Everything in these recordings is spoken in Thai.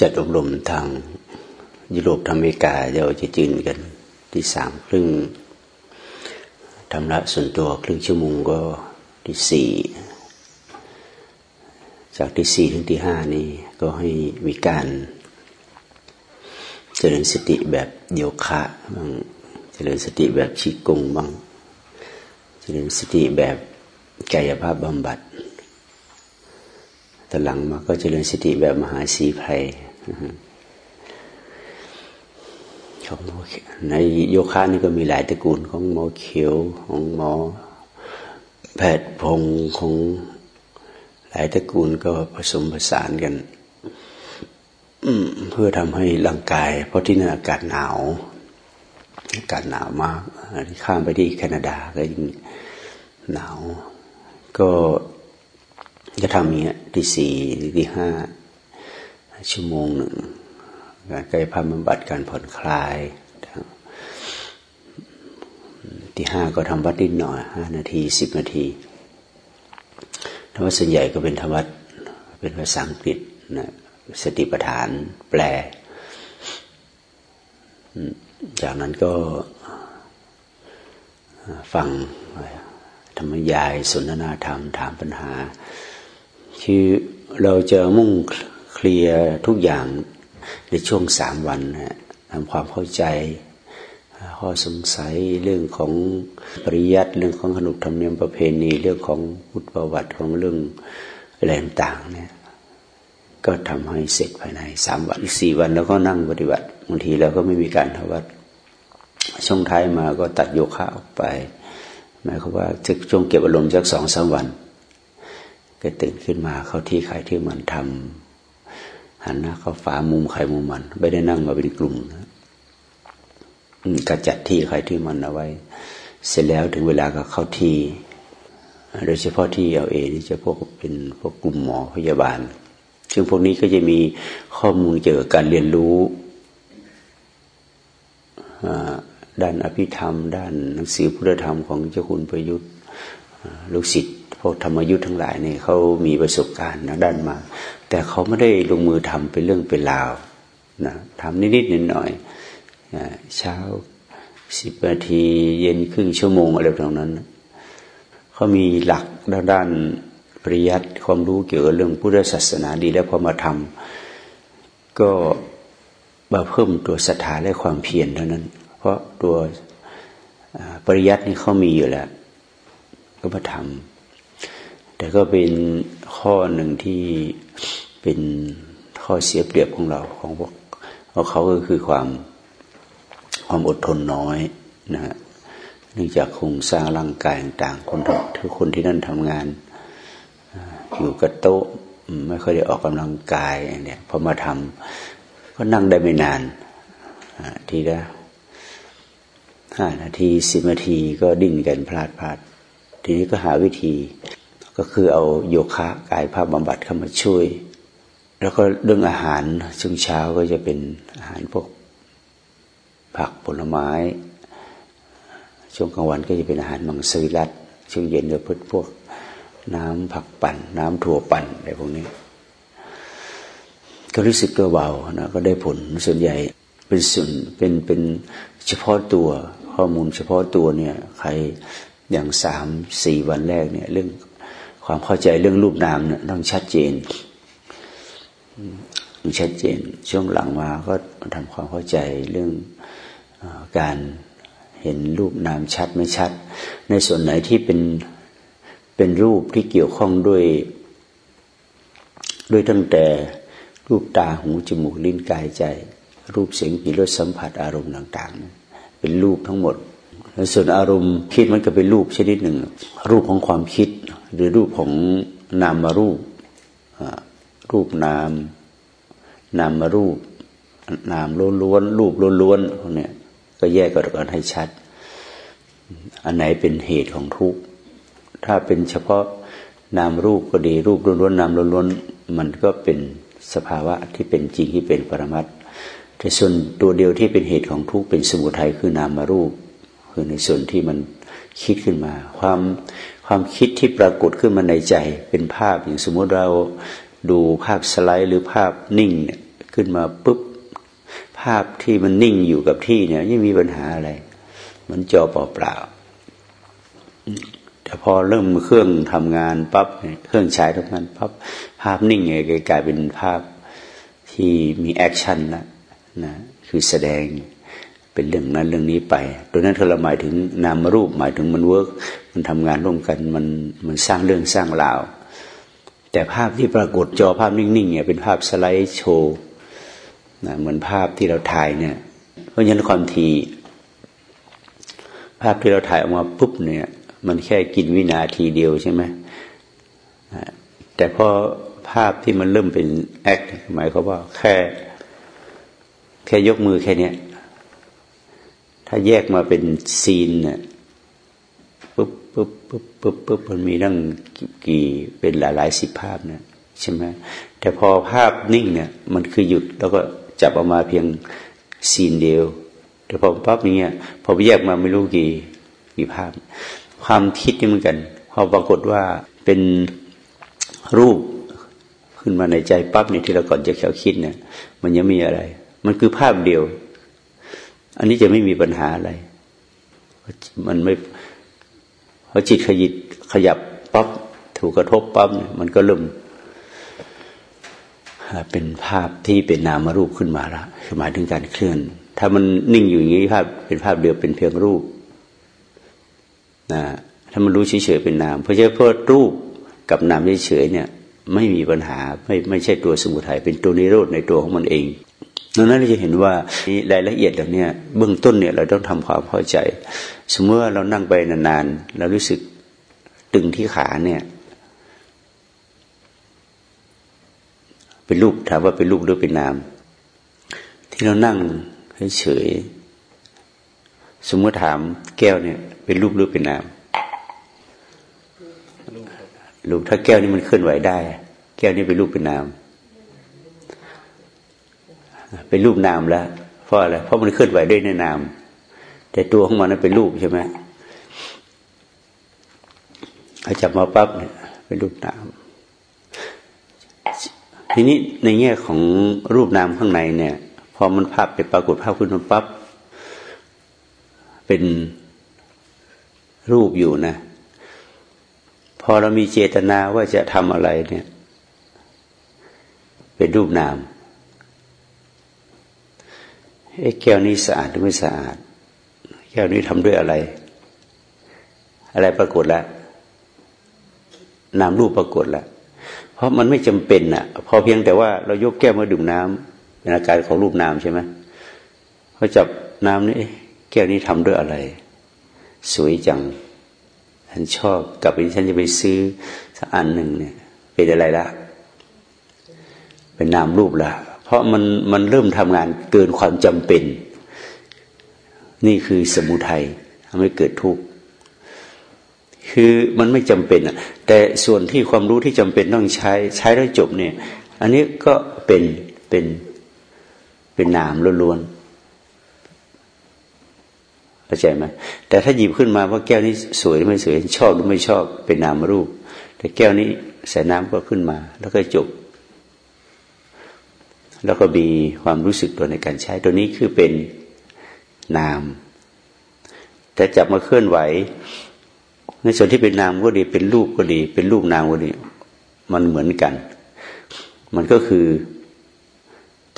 จัดอบรมทางยุโรปทางอเมริกาเราจะจืนกันที่สามครึ่งทำละส่วนตัวครึ่งชั่วโมงก็ที่สี่จากที่สี่ถึงที่ห้านี่ก็ให้มีการเจริญสติแบบโยคะบ้างเจริญสติแบบชิกงบ้าง เจริญสติแบบกายภาพบำบัด แต่หลังมาก็เจริญสติแบบมหาสีภัยของหมอในโยคะนี่ก็มีหลายตระกูลของหมอเขียวของหมอแพทย์พงของหลายตระกูลก็ผสมผสานกันเพื่อทำให้ร่างกาย เพราะที่นั่นอากาศหนาวอากาศหนาวมากข้ามไปที่แคนาดาก็ยิ่งหนาว ก็ จะทำอย่างนี้ที่สี่หรือที่ห้าชั่วโมงหนึ่งการกายภาพบำบัดการผ่อนคลายที่ห้าก็ทำวัดนิดหน่อยห้านาทีสิบนาทีธรรมะส่วนใหญ่ก็เป็นธรรมะเป็นภาษาอังกฤษนะสติปัฏฐานแปล จากนั้นก็ฟังธรรมยายสนทนาธรรม ถามปัญหา คือเราจะมุ่งเคลียร์ทุกอย่างในช่วงสามวันนะทำความเข้าใจ ข้อสงสัยเรื่องของปริยัติเรื่องของขนบธรรมเนียมประเพณีเรื่องของพุทธประวัติของเรื่องอะไรต่างเนี่ยก็ทำให้เสร็จภายในสามวันสี่วันแล้วก็นั่งปฏิบัติบางทีเราก็ไม่มีการทวัดช่วงท้ายมาก็ตัดโยคะออกไปหมายความว่าจะช่วงเก็บอารมณ์สักสองสามวัน ก็ตื่นขึ้นมาเข้าที่ใครที่มันทำหันหน้าเข้าฝามุมใครมุมมัน ไม่ได้นั่งมาเป็นกลุ่มก็จัดที่ใครที่มันเอาไว้ เสร็จแล้วถึงเวลาก็เข้าที่โดยเฉพาะที่เอเอนี่จะพวกเป็นพวกกลุ่มหมอพยาบาล ซึ่งพวกนี้ก็จะมีข้อมูลเกี่ยวกับการเรียนรู้ด้านอภิธรรม ด้านหนังสือพุทธธรรมของเจ้าคุณประยุทธ์ ลูกศิษย์พวกธรรมยุทธ์ทั้งหลายเนี่ยเขามีประสบการณ์นะด้านมา แต่เขาไม่ได้ลงมือทำเป็นเรื่องเป็นราวนะทำนิดๆหน่อยๆเช้าสิบนาทีเย็นครึ่งชั่วโมงอะไรตรงนั้นเขามีหลักด้านปริยัติความรู้เกี่ยวกับเรื่องพุทธศาสนาดีแล้วพอมาทำก็มาเพิ่มตัวศรัทธาและความเพียรเท่านั้น เพราะตัวปริยัตินี่เขามีอยู่แล้ว ก็มาทำแต่ก็เป็นข้อหนึ่งที่เป็นข้อเสียเปรียบของเราของพวกเพราะเขาก็คือความความอดทนน้อยนะฮะเนื่องจากโครงสร้างร่างกายต่างคนทุกคนที่นั่นทำงานอยู่กับโต๊ะไม่ค่อยได้ออกกำลังกายเนี่ยพอมาทำก็นั่งได้ไม่นานทีละห้านาทีสิบนาทีก็ดิ้นกันพลาดพลาด ทีนี้ก็หาวิธี ก็คือเอาโยคะกายภาพบำบัดเข้ามาช่วย แล้วก็เรื่องอาหารช่วงเช้าก็จะเป็นอาหารพวกผักผลไม้ ช่วงกลางวันก็จะเป็นอาหารมังสวิรัตช่วงเย็นก็พวกพวกน้ำผักปั่น น้ำถั่วปั่นอะไรพวกนี้ ก็รู้สึกตัวเบานะก็ได้ผลส่วนใหญ่เป็นส่วนเป็นเป็นเฉพาะตัวข้อมูลเฉพาะตัวเนี่ย ใคร อย่างสามสี่วันแรกเนี่ย เรื่องความเข้าใจเรื่องรูปนามเนี่ยต้องชัดเจนชัดเจน ช่วงหลังมาก็ทำความเข้าใจเรื่องอการเห็นรูปนามชัดไม่ชัด ในส่วนไหนที่เป็นเป็นรูปที่เกี่ยวข้องด้วย ด้วยตั้งแต่รูปตาหูจมูกลิ้นกายใจ รูปเสียงกลิ่นรสสัมผัสอารมณ์ต่าง ๆ เป็นรูปทั้งหมด ส่วนอารมณ์คิดมันก็เป็นรูปชนิดหนึ่ง รูปของความคิด หรือรูปของนามารูป รูปนาม นามารูป นามล้วนๆรูปล้วนๆพวกนี้ก็แยกกันให้ชัด อันไหนเป็นเหตุของทุกข์ถ้าเป็นเฉพาะนามรูปก็ดีรูปล้วนๆนามล้วนๆมันก็เป็นสภาวะที่เป็นจริงที่เป็นปรมัตแต่ส่วนตัวเดียวที่เป็นเหตุของทุกข์เป็นสมุทัยคือนามารูป คือในส่วนที่มันคิดขึ้นมา ความความคิดที่ปรากฏขึ้นมาในใจเป็นภาพอย่างสมมติเราดูภาพสไลด์หรือภาพนิ่งเนี่ยขึ้นมาปุ๊บภาพที่มันนิ่งอยู่กับที่เนี่ยไม่มีปัญหาอะไร มันจอเปล่าแต่พอเริ่มเครื่องทำงานปั๊บเครื่องฉายทำงานปั๊บภาพนิ่งไงกลายเป็นภาพที่มี action แล้วนะคือแสดง เป็นเรื่องนั้นเรื่องนี้ไปตัวนั้นเราหมายถึงนามรูปหมายถึงมัน work มันทำงานร่วมกันมันมันสร้างเรื่องสร้างราว แต่ภาพที่ปรากฏจอภาพนิ่งๆเนี่ยเป็นภาพ slide show นะเหมือนภาพที่เราถ่ายเนี่ย เพราะฉะนั้นความทีภาพที่เราถ่ายออกมาปุ๊บเนี่ย มันแค่กินวินาทีเดียวใช่ไหมแต่พอภาพที่มันเริ่มเป็นแอคหมายความว่าแค่ แค่ยกมือแค่เนี้ย ถ้าแยกมาเป็นซีนเนี่ยปุ๊บปุ๊บปุ๊บปุ๊บปุ๊บมันมีตั้งกี่เป็นหลายหลายสิบภาพเนี่ยใช่ไหมแต่พอภาพนิ่งเนี่ย มันคือหยุดแล้วก็จับออกมาเพียงซีนเดียว แต่พอปั๊บอย่างเงี้ยพอแยกมาไม่รู้กี่กี่ภาพ ความคิดนี่เหมือนกัน พอปรากฏว่าเป็นรูปขึ้นมาในใจปั๊บเนี่ยที่เราก่อนจะแขวคิดเนี่ย มันยังมีอะไร มันคือภาพเดียว อันนี้จะไม่มีปัญหาอะไร มันไม่พอจิตขยิบขยับปั๊บถูกกระทบปั๊บเนี่ยมันก็เริ่มเป็นภาพที่เป็นนามรูปขึ้นมาละหมายถึงการเคลื่อน ถ้ามันนิ่งอยู่อย่างนี้ภาพเป็นภาพเดียวเป็นเพียงรูปนะถ้ามันรู้เฉยๆเป็นนาม เพราะฉะนั้นพอรูปกับนามเฉยๆเนี่ย ไม่มีปัญหาไม่ไม่ใช่ตัวสมุทัยเป็นตัวนิโรธในตัวของมันเอง ดังนั้นเราจะเห็นว่ารายละเอียดเหล่านี้เบื้องต้นเนี่ยเราต้องทำความเข้าใจ สมมติว่าเรานั่งไปนานๆเรารู้สึกตึงที่ขาเนี่ย เป็นรูปถามว่าเป็นรูปหรือเป็นนาม ที่เรานั่งเฉยสมมติถามแก้วเนี่ย เป็นรูปหรือเป็นนามรูปถ้าแก้วนี่มันเคลื่อนไหวได้ แก้วนี่เป็นรูปเป็นนาม เป็นรูปนามแล้วเพราะอะไรเพราะมันเคลื่อนไหวด้วยในนาม แต่ตัวของมันเป็นรูปใช่ไหมเขาจับมาปั๊บเนี่ยเป็นรูปนาม ทีนี้ในแง่ของรูปนามข้างในเนี่ย พอมันภาพไปปรากฏภาพขึ้นมาปั๊บเป็นรูปอยู่นะ พอเรามีเจตนาว่าจะทำอะไรเนี่ย เป็นรูปนาม ไอ้แก้วนี้สะอาดหรือไม่สะอาด แก้วนี้ทำด้วยอะไร อะไรปรากฏแล้วนามรูปปรากฏแล้วเพราะมันไม่จำเป็นอะ พอเพียงแต่ว่าเรายกแก้วมาดื่มน้ำเป็นอาการของรูปนามใช่ไหมเขาจับน้ำนี่แก้วนี้ทำด้วยอะไร สวยจังฉันชอบกลับไปฉันจะไปซื้อสักอันหนึ่งเนี่ย เป็นอะไรละเป็นนามรูปละ เพราะมันมันเริ่มทำงานเกินความจำเป็น นี่คือสมุทัยทำให้เกิดทุกข์คือมันไม่จำเป็นอะ แต่ส่วนที่ความรู้ที่จำเป็นต้องใช้ใช้แล้วจบเนี่ย อันนี้ก็เป็นเป็นเป็นนามล้วนๆเข้าใจไหมแต่ถ้าหยิบขึ้นมาว่าแก้วนี้สวยหรือไม่สวยชอบหรือไม่ชอบเป็นนามรูป แต่แก้วนี้ใส่น้ำก็ขึ้นมา แล้วก็จบ แล้วก็มีความรู้สึกตัวในการใช้ ตัวนี้คือเป็นนาม แต่จับมาเคลื่อนไหว ในส่วนที่เป็นนามก็ดี เป็นรูปก็ดี เป็นรูปนามก็ดี มันเหมือนกัน มันก็คือ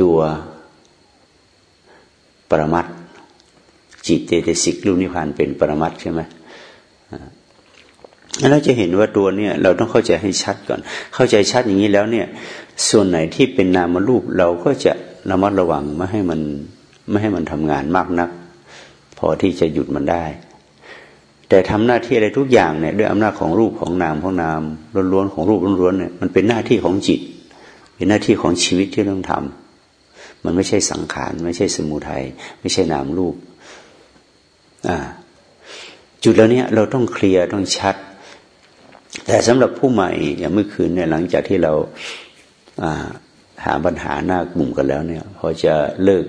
ตัวปรมัตจิตเจตสิกรูปนิพพานเป็นปรมัตใช่ไหม เราจะเห็นว่าตัวเนี่ยเราต้องเข้าใจให้ชัดก่อน เข้าใจชัดอย่างนี้แล้วเนี่ย ส่วนไหนที่เป็นนามรูปเราก็จะระมัดระวังไม่ให้มันไม่ให้มันทำงานมากนัก พอที่จะหยุดมันได้ แต่ทำหน้าที่อะไรทุกอย่างเนี่ยด้วยอำนาจของรูปของนามของนามล้วนๆของรูปล้วนๆเนี่ยมันเป็นหน้าที่ของจิต เป็นหน้าที่ของชีวิตที่ต้องทำมันไม่ใช่สังขารไม่ใช่สมุทัยไม่ใช่นามรูปอ่าจุดแล้วเนี้ยเราต้องเคลียร์ต้องชัด แต่สำหรับผู้ใหม่อย่างเมื่อคืนเนี่ยหลังจากที่เราหาปัญหาหน้ากลุ่มกันแล้วเนี่ยพอจะเลิก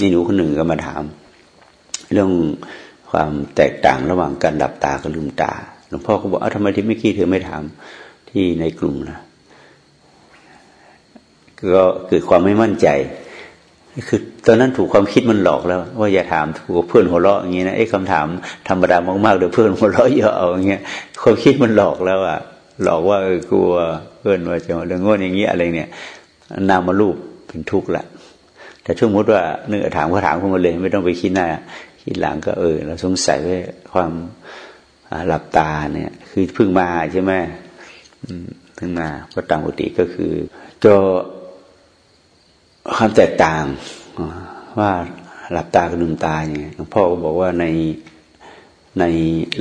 นี่หนูคนหนึ่งก็มาถาม เรื่องความแตกต่างระหว่างการหลับตากับลืมตาหลวงพ่อก็บอกเอาทำไมที่ไม่กี้เธอไม่ถามที่ในกลุ่มนะก็เกิดความไม่มั่นใจ คือตอนนั้นถูกความคิดมันหลอกแล้ว ว่าอย่าถามถูกเพื่อนหัวเราะอย่างนี้นะไอ้คำถามธรรมดามากๆเดี๋ยวเพื่อนหัวเราะเยอะเอาอย่างเงี้ยความคิดมันหลอกแล้วอะหลอกว่าเออกลัวเพื่อนว่าจะเรื่องงอนอย่างเงี้ยอะไรเนี่ยนามารูปเป็นทุกข์ละแต่ช่วงมดว่าเนื้อถามก็ถามขึ้นมาเลย ไม่ต้องไปคิดหน้าคิดหลังก็เออเราสงสัยว่าความหลับตาเนี่ย คือเพิ่งมาใช่ไหมเพิ่งมาก็ตามปกติก็คือก็ ความแตกต่างว่าหลับตากับลืมตาเนี่ยหลวงพ่อก็บอกว่าในใน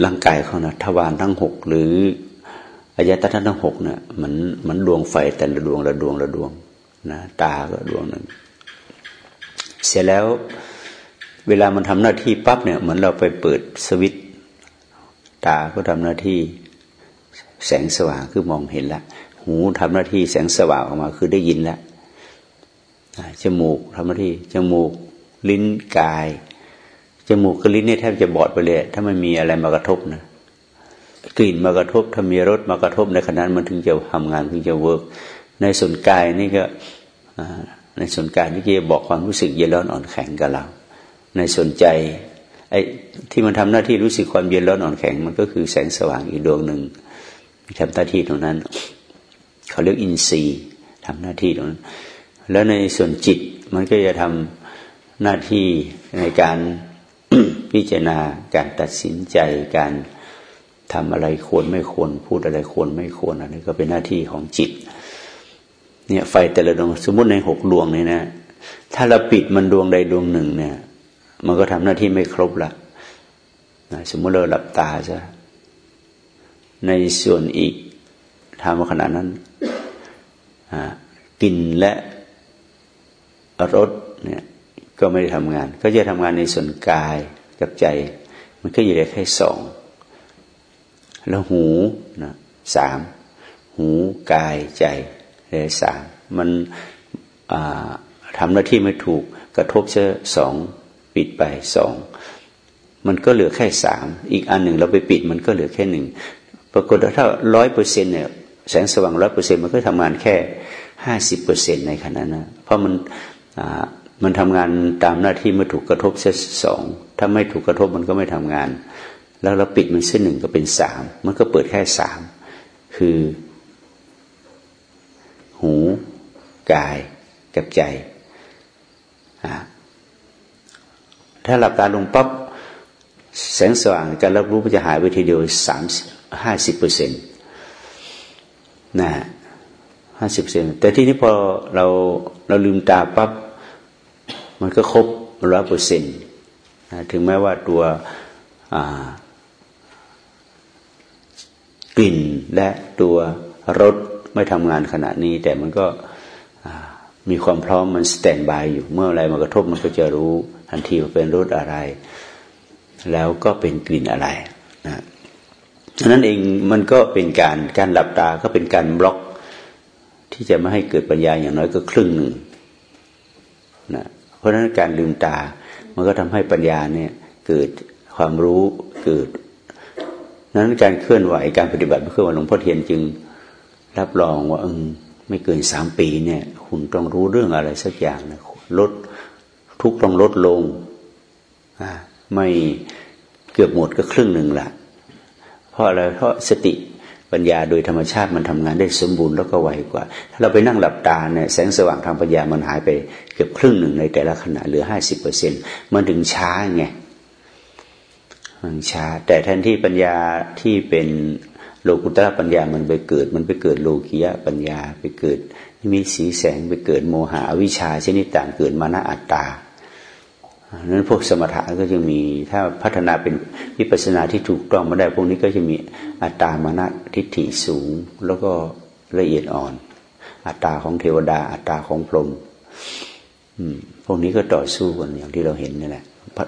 ร่างกายเขานะทวารทั้งหกหรืออายตนะทั้งหกเนี่ยมันมันดวงไฟแต่ละดวงละดวงละดวงนะตาก็ดวงหนึ่งเสร็จแล้วเวลามันทำหน้าที่ปั๊บเนี่ยเหมือนเราไปเปิดสวิตตาก็ทำหน้าที่แสงสว่างคือมองเห็นละ หูทำหน้าที่แสงสว่างออกมาคือได้ยินแล้ว จมูกทำหน้าที่จมูก ลิ้นกาย จมูกกับลิ้นเนี่ยแทบจะบอดไปเลย ถ้ามันมีอะไรมากระทบนะกลิ่นมากระทบถ้ามีรสมากระทบในขณะนั้นมันถึงจะทำงานถึงจะเวิร์กในส่วนกายนี่ก็ในส่วนกายนี่จะบอกความรู้สึกเย็นร้อนอ่อนแข็งกับเรา ในส่วนใจไอ้ที่มันทำหน้าที่รู้สึกความเย็นร้อนอ่อนแข็งมันก็คือแสงสว่างอีกดวงหนึ่งทำหน้าที่ตรงนั้น เขาเรียกอินทรีย์ทำหน้าที่ตรงนั้น แล้วในส่วนจิตมันก็จะทำหน้าที่ในการพิจารณาการตัดสินใจการทำอะไรควรไม่ควร พูดอะไรควรไม่ควรอันนี้ก็เป็นหน้าที่ของจิต เนี่ยไฟแต่ละดวงสมมติในหกดวงนี่นะ ถ้าเราปิดมันดวงใดดวงหนึ่งเนี่ย มันก็ทำหน้าที่ไม่ครบละสมมติเราหลับตาซะในส่วนอีกทำขนาดนั้นกินและ รสเนี่ยก็ไม่ได้ทำงาน ก็จะทำงานในส่วนกายกับใจ มันก็อยู่ได้แค่สองแล้วหูนะสามหูกายใจเลยสามมันทำหน้าที่ไม่ถูกกระทบเช่สองปิดไปสองมันก็เหลือแค่สามอีกอันหนึ่งเราไปปิดมันก็เหลือแค่หนึ่งปรากฏว่าถ้าร้อยเปอร์เซ็นเนี่ยแสงสว่างร้อยเปอร์เซ็นมันก็ทำงานแค่ห้าสิบเปอร์เซ็นในขณะนั้นเพราะมัน มันทำงานตามหน้าที่เมื่อถูกกระทบเส้สองถ้าไม่ถูกกระทบมันก็ไม่ทำงาน แล้วเราปิดมันเส้นหนึ่งก็เป็นสามมันก็เปิดแค่สามคือ หูกายกับใจถ้าหลับตาลงปั๊บแสงสว่างการรับรู้มันจะหายไปทีเดียวสามห้าสิบเปอร์เซ็นต์นะห้าสิบเปอร์เซ็นต์แต่ที่นี้พอเราเราลืมตาปั๊บ มันก็ครบร้อยเปอร์เซ็นต์ถึงแม้ว่าตัวกลิ่นและตัวรสไม่ทำงานขณะนี้ แต่มันก็มีความพร้อมมันสแตนบายอยู่เมื่ออะไรมากระทบมันก็จะรู้ทันทีว่าเป็นรสอะไร แล้วก็เป็นกลิ่นอะไรนะฉะนั้นเองมันก็เป็นการการหลับตาก็เป็นการบล็อกที่จะไม่ให้เกิดปัญญาอย่างน้อยก็ครึ่งหนึ่งนะ เพราะฉะนั้นการลืมตา มันก็ทำให้ปัญญาเนี่ยเกิดความรู้เกิดนั้นการเคลื่อนไหวการปฏิบัติเพื่อว่าหลวงพ่อเทียนจึง รับรองว่าเออไม่เกินสามปีเนี่ย คุณต้องรู้เรื่องอะไรสักอย่างนะลดทุกต้องลดลงไม่เกือบหมดก็ครึ่งหนึ่งละเพราะอะไรเพราะสติ ปัญญาโดยธรรมชาติมันทำงานได้สมบูรณ์แล้วก็ไวกว่า ถ้าเราไปนั่งหลับตาเนี่ยแสงสว่างทางปัญญามันหายไปเกือบครึ่งหนึ่งในแต่ละขณะเหลือห้าสิบเปอร์เซ็นมันถึงช้าไงมันช้า แต่แทนที่ปัญญาที่เป็นโลกุตระปัญญามันไปเกิด มันไปเกิดโลกิยะปัญญาไปเกิดมีสีแสงไปเกิดโมหะวิชาชนิดต่างเกิดมานะอัตตา นั้นพวกสมถะก็จะมีถ้าพัฒนาเป็นวิปัสนาที่ถูกต้องมาได้ พวกนี้ก็จะมีอัตตามานะทิฏฐิสูง แล้วก็ละเอียดอ่อน อัตตาของเทวดา อัตตาของพรหมพวกนี้ก็ต่อสู้กันอย่างที่เราเห็นนี่แหละ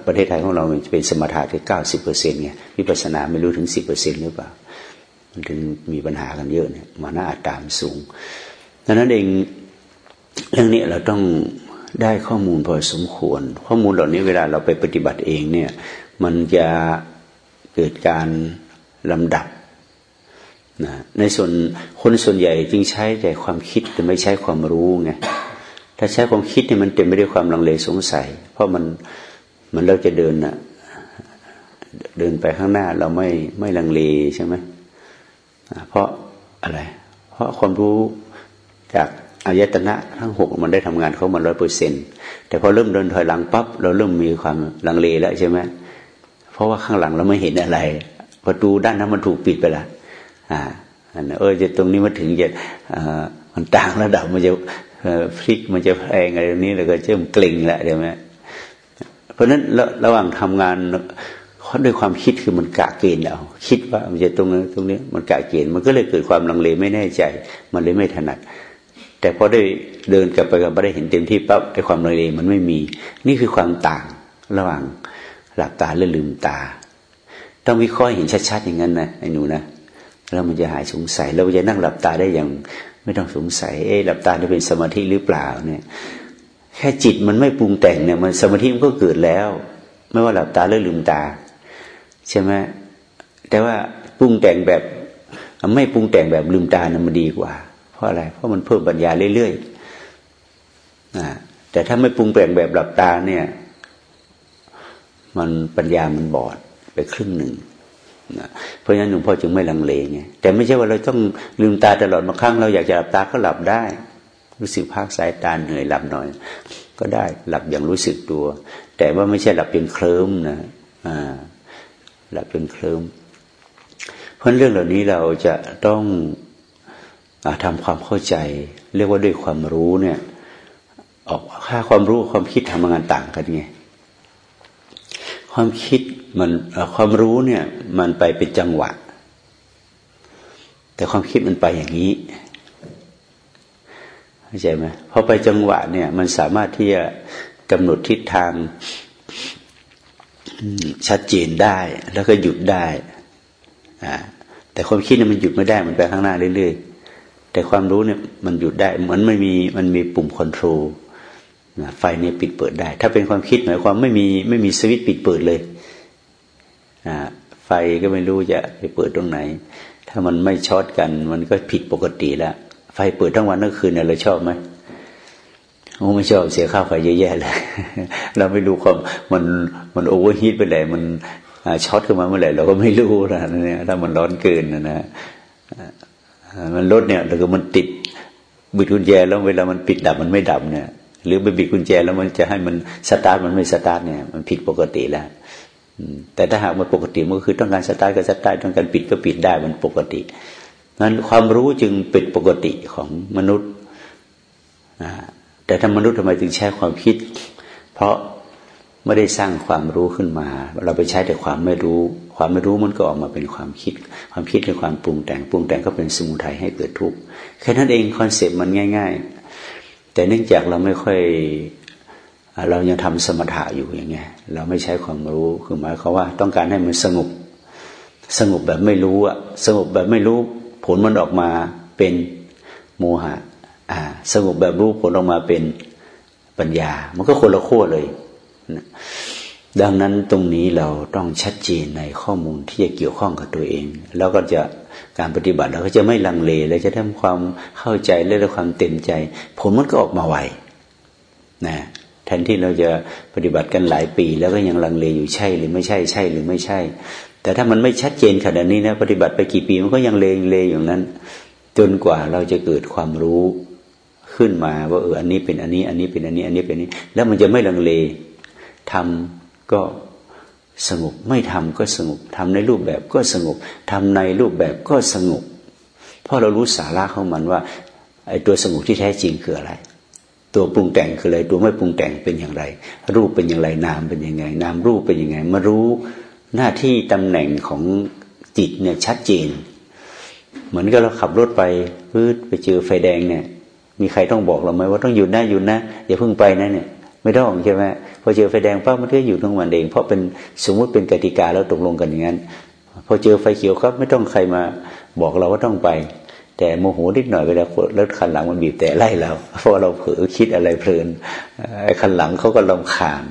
ประเทศไทยของเราเป็นสมถะแค่เก้าสิบเปอร์เซ็นต์ไงวิปัสนาไม่รู้ถึงสิบเปอร์เซ็นต์หรือเปล่า มันถึงมีปัญหากันเยอะเนี่ยมาน้าอัตามสูงดังนั้นเองเรื่องนี้เราต้อง ได้ข้อมูลพอสมควร ข้อมูลเหล่านี้เวลาเราไปปฏิบัติเองเนี่ย มันจะเกิดการลำดับนะในส่วนคนส่วนใหญ่จึงใช้แต่ความคิดแต่ไม่ใช้ความรู้ไงถ้าใช้ความคิดเนี่ยมันเต็มไปด้วยความลังเลสงสัย เพราะมันมันเราจะเดินอะเดินไปข้างหน้าเราไม่ไม่ลังเลใช่ไหมเพราะอะไร เพราะความรู้จาก อายตนะทั้งหกมันได้ทำงานเขามันร้อยเปอร์เซ็นแต่พอเริ่มเดินถอยหลังปั๊บเราเริ่มมีความลังเลแล้วใช่ไหมเพราะว่าข้างหลังเราไม่เห็นอะไร ประตูด้านนั้นมันถูกปิดไปละอ่าเออจะตรงนี้มาถึงจะมันต่างระดับมันจะพลิกมันจะแพงอะไรนี้แล้วก็เริ่มเกร็งแล้วใช่ไหมเพราะฉะนั้นระหว่างทำงานด้วยความคิดคือมันกะเกณฑ์เอาคิดว่ามันจะตรงนี้ตรงนี้มันกะเกณฑ์มันก็เลยเกิดความลังเลไม่แน่ใจ มันเลยไม่ถนัด แต่พอได้เดินกลับไปกับไม่ได้เห็นเต็มที่ปั๊บไอ้ความลังเลมันไม่มี นี่คือความต่างระหว่างหลับตาและลืมตา ต้องวิเคราะห์เห็นชัดๆอย่างนั้นนะไอ้หนูนะแล้วมันจะหายสงสัยเราจะนั่งหลับตาได้อย่างไม่ต้องสงสัย เอ๊ะหลับตาจะเป็นสมาธิหรือเปล่าเนี่ย แค่จิตมันไม่ปรุงแต่งเนี่ย มันสมาธิมันก็เกิดแล้ว ไม่ว่าหลับตาหรือลืมตา ใช่ไหมแต่ว่าปรุงแต่งแบบ ไม่ปรุงแต่งแบบลืมตานะมันดีกว่า เพราะอะไร เพราะมันเพิ่มปัญญาเรื่อยๆแต่ถ้าไม่ปรุงแต่งแบบหลับตาเนี่ย มันปัญญามันบอดไปครึ่งหนึ่งเพราะฉะนั้นหลวงพ่อจึงไม่ลังเลไงแต่ไม่ใช่ว่าเราต้องลืมตาตลอดมาครั้งเราอยากจะหลับตาก็หลับได้ รู้สึกพักสายตาเหนื่อยหลับหน่อย ก็ได้หลับอย่างรู้สึกตัว แต่ว่าไม่ใช่หลับเป็นเคลิ้มนะอ่าหลับเป็นเคลิ้มเพราะเรื่องเหล่านี้เราจะต้อง ทำความเข้าใจ เรียกว่าด้วยความรู้เนี่ยออกค่าความรู้ความคิดทำงานต่างกันไงความคิดมันความรู้เนี่ย มันไปเป็นจังหวะ แต่ความคิดมันไปอย่างนี้เข้าใจไหมพอไปจังหวะเนี่ย มันสามารถที่จะกำหนดทิศทางชัดเจนได้ แล้วก็หยุดได้อแต่ความคิดเนี่ยมันหยุดไม่ได้มันไปข้างหน้าเรื่อยๆ แต่ความรู้เนี่ยมันหยุดได้ เหมือนไม่มีมันมีปุ่มคอนโทรลไฟเนี่ยปิดเปิดได้ ถ้าเป็นความคิดหมายความไม่มีไม่มีสวิตช์ปิดเปิดเลยไฟก็ไม่รู้จะไปเปิดตรงไหน ถ้ามันไม่ช็อตกัน มันก็ผิดปกติแล้วไฟเปิดทั้งวันทั้งคืนเนี่ยเราชอบไหมโอ้ไม่ชอบเสียค่าไฟเยอะแยะเลย เราไม่รู้ความมันมัน overheat ไปไหนมันช็อตขึ้นมาเมื่อไหร่เราก็ไม่รู้นะเนี่ยถ้ามันร้อนเกินนะนะ มันรถเนี่ยแล้วก็มันติดบิดกุญแจแล้วเวลามันปิดดับมันไม่ดับเนี่ยหรือไปบิดกุญแจแล้วมันจะให้มันสตาร์ทมันไม่สตาร์ทเนี่ยมันผิดปกติแล้วแต่ถ้าหากมันปกติมันก็คือต้องการสตาร์ทก็สตาร์ทต้องการปิดก็ปิดได้มันปกตินั้นความรู้จึงเป็นปกติของมนุษย์แต่ถ้ามนุษย์ทำไมถึงใช้ความคิด เพราะไม่ได้สร้างความรู้ขึ้นมา เราไปใช้แต่ความไม่รู้ ความไม่รู้มันก็ออกมาเป็นความคิด ความคิดเป็นความปรุงแต่งปรุงแต่งก็เป็นสมุทัยให้เกิดทุกข์แค่นั้นเอง concept มันง่าย ๆ แต่เนื่องจากเราไม่ค่อยเรายังทำสมถะอยู่อย่างเงี้ยเราไม่ใช้ความรู้คือหมายความว่าต้องการให้มันสงบสงบแบบไม่รู้อะสงบแบบไม่รู้ผลมันออกมาเป็นโมหะอ่าสงบแบบรู้ผลออกมาเป็นปัญญา มันก็คนละขั้วเลย ดังนั้นตรงนี้เราต้องชัดเจนในข้อมูลที่จะเกี่ยวข้องกับตัวเอง แล้วก็จะการปฏิบัติเราก็จะไม่ลังเลเราจะทำความเข้าใจและความเต็มใจ ผลมันก็ออกมาไวนะแทนที่เราจะปฏิบัติกันหลายปี แล้วก็ยังลังเลอยู่ใช่หรือไม่ใช่ใช่หรือไม่ใช่ แต่ถ้ามันไม่ชัดเจนขนาดนี้นะปฏิบัติไปกี่ปีมันก็ยังเลงเลอย่างนั้น จนกว่าเราจะเกิดความรู้ขึ้นมาว่าเอออันนี้เป็นอันนี้ อันนี้เป็นอันนี้ อันนี้เป็นนี้ แล้วมันจะไม่ลังเลทำ ก็สงบไม่ทำก็สงบทำในรูปแบบก็สงบทำในรูปแบบก็สงบ เพราะเรารู้สาระของมันว่าไอ้ตัวสงบที่แท้จริงคืออะไร ตัวปรุงแต่งคืออะไร ตัวไม่ปรุงแต่งเป็นอย่างไร รูปเป็นอย่างไรนามเป็นยังไง นามรูปเป็นยังไง มารู้หน้าที่ตำแหน่งของจิตเนี่ยชัดเจน เหมือนกับเราขับรถไปพืดไปเจอไฟแดงเนี่ย มีใครต้องบอกเราไหมว่าต้องหยุดนะหยุดนะอย่าเพิ่งไปนะเนี่ย ไม่ต้องใช่ไหมพอเจอไฟแดงปั๊บมันก็อยู่ทั้งวันเอง เพราะเป็นสมมุติเป็นกติกาแล้วตกลงกันอย่างนั้นพอเจอไฟเขียวครับ ไม่ต้องใครมาบอกเราว่าต้องไป แต่โมโหนิดหน่อยเวลารถคันหลังมันบีบแต่ไล่เราเพราะเราเผลอคิดอะไรเพลินไอ้คันหลังเขาก็ลำคาญ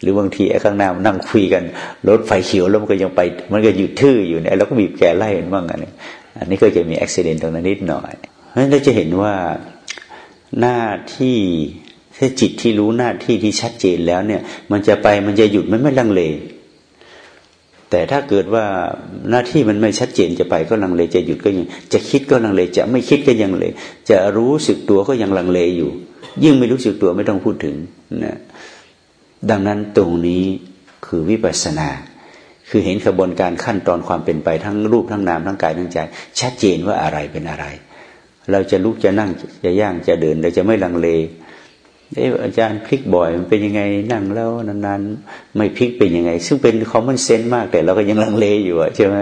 หรือบางทีไอ้ข้างหน้ามันนั่งคุยกันรถไฟเขียวแล้วมันก็ยังไป มันก็หยุดทื่ออยู่เนี่ยแล้วก็บีบแกไล่มันบ้างอันนี้อันนี้ก็จะมีอุบิเหตุตรงนั้นนิดหน่อยเพราะฉะนั้นเราจะเห็นว่าหน้าที่ ถ้าจิตที่รู้หน้าที่ที่ชัดเจนแล้วเนี่ย มันจะไปมันจะหยุดมันไม่ลังเล แต่ถ้าเกิดว่าหน้าที่มันไม่ชัดเจนจะไปก็ลังเลจะหยุดก็ยัง จะคิดก็ลังเล จะไม่คิดก็ยังเล จะรู้สึกตัวก็ยังลังเลอยู่ ยิ่งไม่รู้สึกตัวไม่ต้องพูดถึงนะดังนั้นตรงนี้คือวิปัสสนา คือเห็นกระบวนการขั้นตอนความเป็นไปทั้งรูปทั้งนามทั้งกายทั้งใจ ชัดเจนว่าอะไรเป็นอะไร เราจะลุกจะนั่งจะย่างจะเดินเราจะไม่ลังเล เอออาจารย์พลิกบ่อยมันเป็นยังไงนั่งแล้วนานๆไม่พลิกเป็นยังไง ซึ่งเป็น common sense มากแต่เราก็ยังลังเลอยู่อะใช่ไหม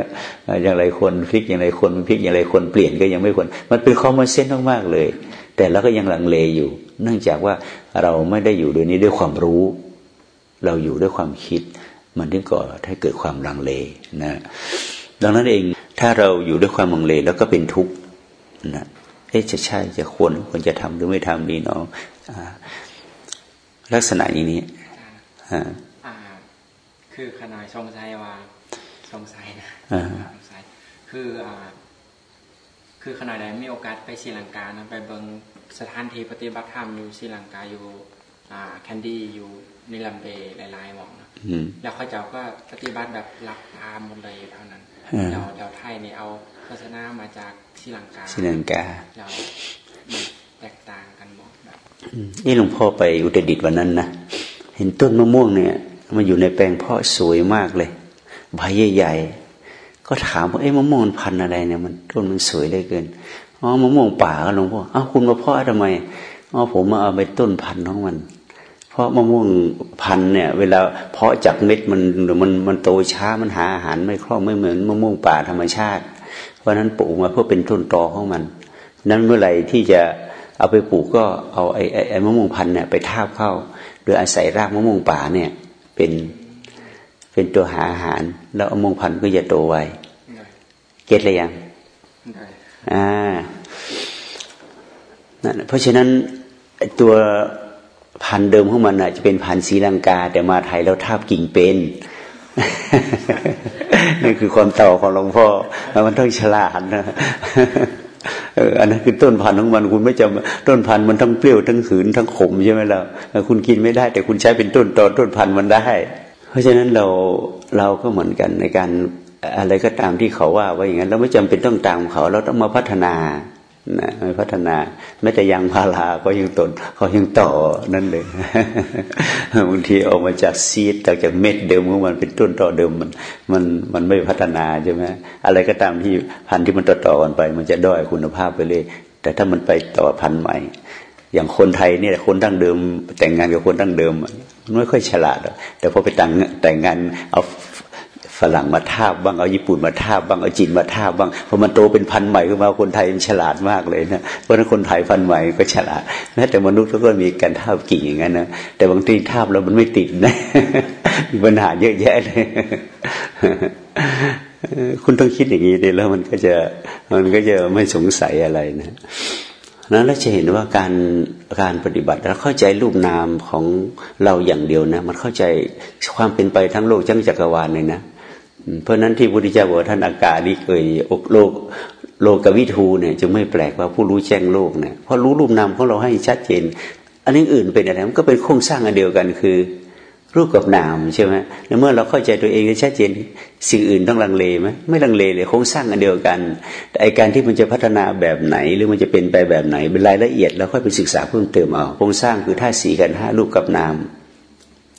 อย่างไรคนพลิกอย่างไรคนพลิกอย่างไรคนเปลี่ยนก็ยังไม่ควรมันเป็น common sense มากๆเลย แต่เราก็ยังลังเลอยู่ เนื่องจากว่าเราไม่ได้อยู่โดยนี้ด้วยความรู้ เราอยู่ด้วยความคิด มันถึงก่อให้เกิดความลังเลนะดังนั้นเองถ้าเราอยู่ด้วยความลังเลแล้วก็เป็นทุกข์นะเอ๊ะจะใช่จะควรควรจะทำหรือไม่ทำดีเนาะ ลักษณะอย่างนี้คือขนาดสงสัยว่าสงสัยนะสงสัยคืออ่าคือขนาดใดมีโอกาสไปศรีลังกานะไปเบิงสถานที่ปฏิบัติธรรมอยู่ศรีลังกาอยู่อ่าแคนดี้อยู่นิลัมเบหลายๆหมองนะแล้วเขาเจ้าก็ปฏิบัติแบบหลักตามหมดเลยเท่านั้นเราเราไทยนี่เอาศาสนามาจากศรีลังกาศรีลังกาเราแตกต่างกันหมดแบบ นี่หลวงพ่อไปอุตรดิตถ์วันนั้นนะเห็นต้นมะม่วงเนี่ย มันอยู่ในแปลงเพาะสวยมากเลยใบใหญ่ๆก็ถามว่าเอ้มะม่วงพันธุ์อะไรเนี่ยมันต้นมันสวยเลยเกินอ๋อมะม่วงป่าก็หลวงพ่ออ้าวคุณมาเพาะทำไมอ๋อผมมาเอาไปต้นพันธุ์ของมัน เพราะมะม่วงพันธุ์เนี่ย เวลาเพาะจากเม็ดมันหรือมันมันโตช้ามันหาอาหารไม่คล่องไม่เหมือนมะม่วงป่าธรรมชาติ เพราะนั้นปลูกมาเพื่อเป็นต้นตอของมัน นั้นเมื่อไหร่ที่จะ เอาไปปลูกก็เอาไอ้ไอ้มะม่วงพันธุ์เนี่ยไปทาบเข้า โดยอาศัยรากมะม่วงป่าเนี่ย เป็นเป็นตัวหาอาหาร แล้วมะม่วงพันธุ์ก็จะโตไวเก็ตเลยยังอ่านั่นเพราะฉะนั้นตัวพันธุ์เดิมของมันอะ จะเป็นพันธุ์ศรีลังกา แต่มาไทยแล้วทาบกิ่งเป็นนี่คือความเต่าของหลวงพ่อมันต้องฉลาดนะ เอออันนั้นคือต้นพันธุ์ของมันคุณไม่จำต้นพันธุ์มันทั้งเปรี้ยวทั้งขืนทั้งขมใช่ไหมล่ะคุณกินไม่ได้ แต่คุณใช้เป็นต้นตอต้นพันธุ์มันได้ เพราะฉะนั้นเราเราก็เหมือนกันในการอะไรก็ตามที่เขาว่าว่าอย่างนั้นเราไม่จำเป็นต้องตามเขา เราต้องมาพัฒนา นะไม่พัฒนาแม้แต่ยางพาราก็ยังตนเขายังต่อนั่นเลยบางทีออกมาจากซีดจากเม็ดเดิมของมันเป็นต้นต่อเดิมมันมันมันไม่พัฒนาใช่ไหมอะไรก็ตามที่พันธุ์ที่มันต่อต่อกันไป มันจะด้อยคุณภาพไปเลยแต่ถ้ามันไปต่อพันธุ์ใหม่ อย่างคนไทยเนี่ยคนตั้งเดิม แต่งงานกับคนตั้งเดิมมันไม่ค่อยฉลาดแต่พอไปแต่งแต่งงานเอา ฝรั่งมาทาบบ้างเอาญี่ปุ่นมาทาบบ้างเอาจีนมาทาบบ้างพอมันโตเป็นพันธุ์ใหม่ขึ้นมาคนไทยมันฉลาดมากเลยนะเพราะนั้นคนไทยพันธุ์ใหม่ก็ฉลาดแม้แต่มนุษย์ก็มีการทาบกิ่งอย่างนั้นนะแต่บางทีทาบแล้วมันไม่ติดนะมีปัญหาเยอะแยะเลยคุณต้องคิดอย่างนี้ดีแล้วมันก็จะมันก็จะไม่สงสัยอะไรนะนั้นเราจะเห็นว่าการการปฏิบัติเราเข้าใจรูปนามของเราอย่างเดียวนะ มันเข้าใจความเป็นไปทั้งโลกจังจักรวาลเลยนะ เพราะนั้นที่พุทธเจ้าบอกท่านอากาศนี่เคยอกโลกโลกวิทูเนี่ยจึงไม่แปลกว่าผู้รู้แจ้งโลกเนี่ยเพราะรู้รูปนามของเราให้ชัดเจน อันนี้อื่นเป็นอะไรมันก็เป็นโครงสร้างอันเดียวกันคือ รูปกับนามใช่ไหมในเมื่อเราเข้าใจตัวเองชัดเจนสิ่งอื่นต้องลังเลไหมไม่ลังเลเลยโครงสร้างอันเดียวกันแต่ไอการที่มันจะพัฒนาแบบไหนหรือมันจะเป็นไปแบบไหนเป็นรายละเอียดแล้วค่อยไปศึกษาเพิ่มเติมเอาโครงสร้างคือท่าสีกันห้ารูปกับนาม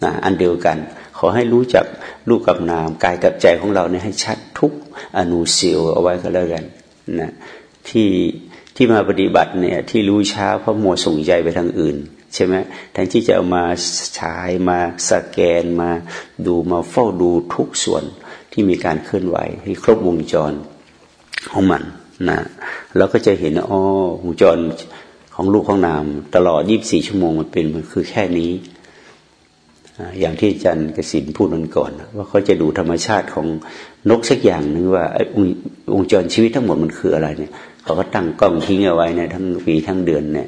นะอันเดียวกัน ขอให้รู้จักรูปกับนามกายกับใจของเราเนี่ยให้ชัดทุกอนุสิวเอาไว้ก็แล้วกันนะที่ที่มาปฏิบัติเนี่ยที่รู้ช้าเพราะมัวส่งใจไปทางอื่นใช่ไหมแทนที่จะเอามาฉายมาสแกนมาดูมาเฝ้าดูทุกส่วนที่มีการเคลื่อนไหวให้ครบวงจรของมันนะเราก็จะเห็นอ๋อวงจรของลูกของนาม ตลอดยี่บสี่ชั่วโมงมันเป็นมันคือแค่นี้ อย่างที่อาจารย์กสินพูดมันก่อน ว่าเขาจะดูธรรมชาติของนกสักอย่างหนึ่งว่าวงจรชีวิตทั้งหมดมันคืออะไรเนี่ยเขาก็ตั้งกล้องทิ้งเอาไว้เนี่ยทั้งปีทั้งเดือนเนี่ย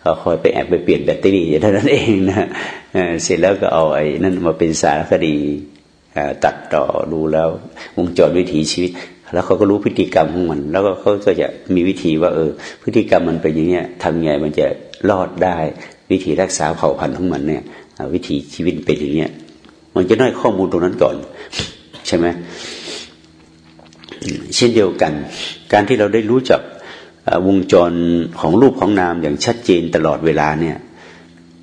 เขาคอยไปแอบไปเปลี่ยนแบตเตอรี่เท่านั้นเองนะเสร็จแล้วก็เอาไอ้นั่นมาเป็นสารคดีตัดต่อดูแล้ววงจรวิถีชีวิต แล้วเขาก็รู้พฤติกรรมของมัน แล้วก็เขาก็จะมีวิธีว่าเออ พฤติกรรมมันเป็นอย่างเนี้ยทำไงมันจะรอดได้วิธีรักษาเผ่าพันธุ์ของมันเนี่ย วิธีชีวิตเป็นอย่างเนี้ยมันจะได้ข้อมูลตรงนั้นก่อน ใช่ไหมเช่นเดียวกัน การที่เราได้รู้จักวงจรของรูปของนามอย่างชัดเจนตลอดเวลาเนี่ย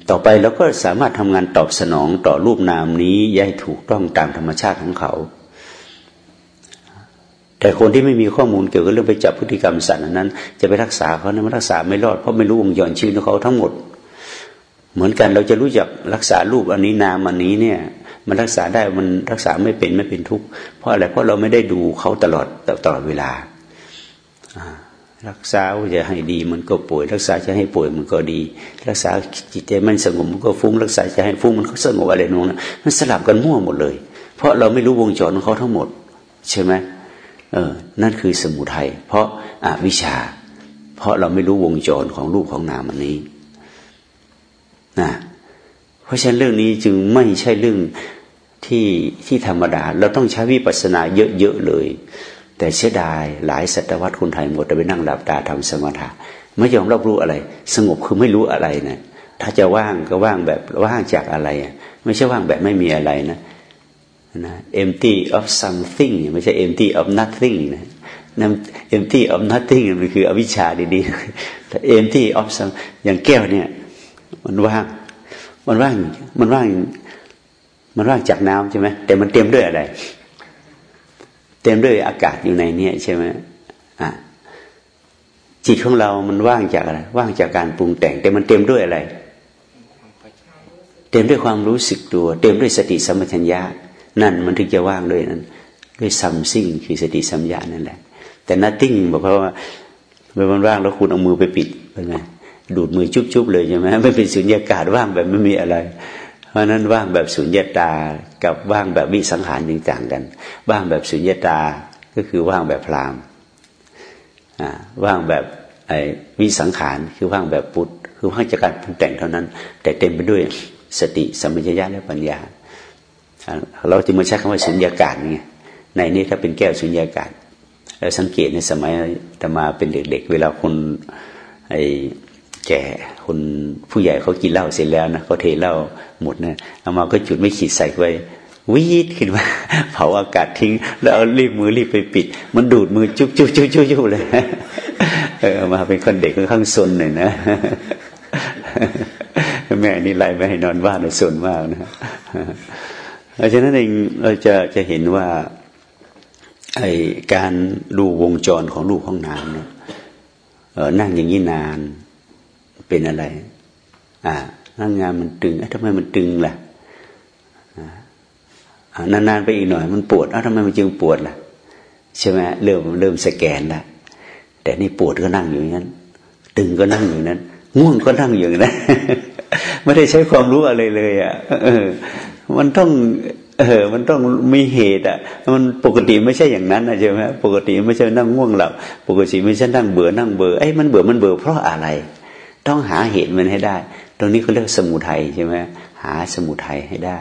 ต่อไปเราก็สามารถทำงานตอบสนองต่อรูปนามนี้ย่ายถูกต้องตามธรรมชาติของเขา แต่คนที่ไม่มีข้อมูลเกี่ยวกับเรื่องไปจับพฤติกรรมสัตว์นั้น จะไปรักษาเขานั้นรักษาไม่รอดเพราะไม่รู้วงจรชีวิตของเขาทั้งหมด เหมือนกันเราจะรู้จักรักษารูปอันนี้นามอันนี้เนี่ย มันรักษาได้มันรักษาไม่เป็นไม่เป็นทุกข์เพราะอะไรเพราะเราไม่ได้ดูเขาตลอดตลอดเวลารักษาจะให้ดีมันก็ป่วย รักษาจะให้ป่วยมันก็ดี รักษาจิตใจมันสงบมันก็ฟุ้ง รักษาจะให้ฟุ้งมันก็สงบอะไรนู่นมันสลับกันมั่วหมดเลย เพราะเราไม่รู้วงจรของเขาทั้งหมด ใช่ไหมเออ นั่นคือสมุทัยเพราะอาวิชาเพราะเราไม่รู้วงจรของรูปของนามอันนี้ นะเพราะฉะนั้นเรื่องนี้จึงไม่ใช่เรื่องที่ที่ธรรมดา เราต้องใช้วิปัสสนาเยอะๆเลย แต่เสียดายหลายศตวรรษคนไทยหมดไปนั่งหลับตาทำสมถะไม่ยอมรับรู้อะไร สงบคือไม่รู้อะไรนะถ้าจะว่างก็ว่างแบบว่างจากอะไร ไม่ใช่ว่างแบบไม่มีอะไรนะนะ empty of something ไม่ใช่ empty of nothing นะนั่น empty of nothing มันคืออวิชชาดีๆแต่ empty of some อย่างแก้วเนี่ย มันว่าง มันว่าง มันว่าง มันว่างจากน้ำใช่ไหมแต่มันเต็มด้วยอะไร เต็มด้วยอากาศอยู่ในนี้ใช่ไหมอะจิตของเรามันว่างจากอะไร ว่างจากการปรุงแต่ง แต่มันเต็มด้วยอะไร เต็มด้วยความรู้สึกตัว เต็มด้วยสติสัมปชัญญะ นั่นมันถึงจะว่างด้วยนั้น ด้วยซัมซิ่งคือสติสัมยานั่นแหละ แต่นัตติ้งบอกเพราะว่าเมื่อมันว่างแล้วคุณเอามือไปปิดเป็นไง ดูดมือจุบๆเลยใช่ไหมไม่เป็นสุญญากาศว่างแบบไม่มีอะไร เพราะนั้นว่างแบบสุญญาตา กับว่างแบบวิสังขารต่างกัน ว่างแบบสุญญาตาก็คือว่างแบบพรามว่างแบบไอ้วิสังขารคือว่างแบบปุถคือว่างจากการปรุงแต่งเท่านั้น แต่เต็มไปด้วยสติสัมปชัญญะและปัญญา เราจึงมาใช้คำว่าสุญญากาศไงในนี้ถ้าเป็นแก้วสุญญากาศแล้วสังเกตในสมัยตมาเป็นเด็ก ๆ เวลาคนไอ แก่คนผู้ใหญ่เขากินเหล้าเสร็จแล้วนะเขาเทเหล้าหมดนะเอามาก็จุดไม่ขีดใส่ไว้วีดขึ้นมาเผาอากาศทิ้ง แล้วเอารีบมือรีบไปปิด มันดูดมือจุ๊บจุ๊บจุ๊บจุ๊บเลยเออมาเป็นคนเด็กค่อนข้างซนหน่อยนะแม่นี่ไล่ไม่ให้นอนบ้านเลยซนมากนะเพราะฉะนั้นเองเราจะจะเห็นว่าไอการดูวงจรของลูกห้องน้ำเนี่ยนั่งอย่างนี้นาน เป็นอะไร อ่าร่างงานมันตึงเอ๊ะทำไมมันตึงล่ะนานๆไปอีกหน่อย มันปวดเอ้าทำไมมันจึงปวดล่ะ ใช่ไหมเริ่มเริ่มสแกนละแต่นี่ปวดก็นั่งอยู่อย่างนั้น ตึงก็นั่งอยู่นั้น ง่วงก็นั่งอยู่นั้นไม่ได้ใช้ความรู้อะไรเลย อะ เออ มันต้อง เออ มันต้องมีเหตุ อะ มันปกติไม่ใช่อย่างนั้นนะใช่ไหมปกติไม่ใช่นั่งง่วงหลับ ปกติไม่ใช่นั่งเบื่อนั่งเบื่อไอ้มันเบื่อมันเบื่อเพราะอะไร ต้องหาเหตุมันให้ได้ ตรงนี้เขาเรียกสมุทัยใช่ไหมหาสมุทัยให้ได้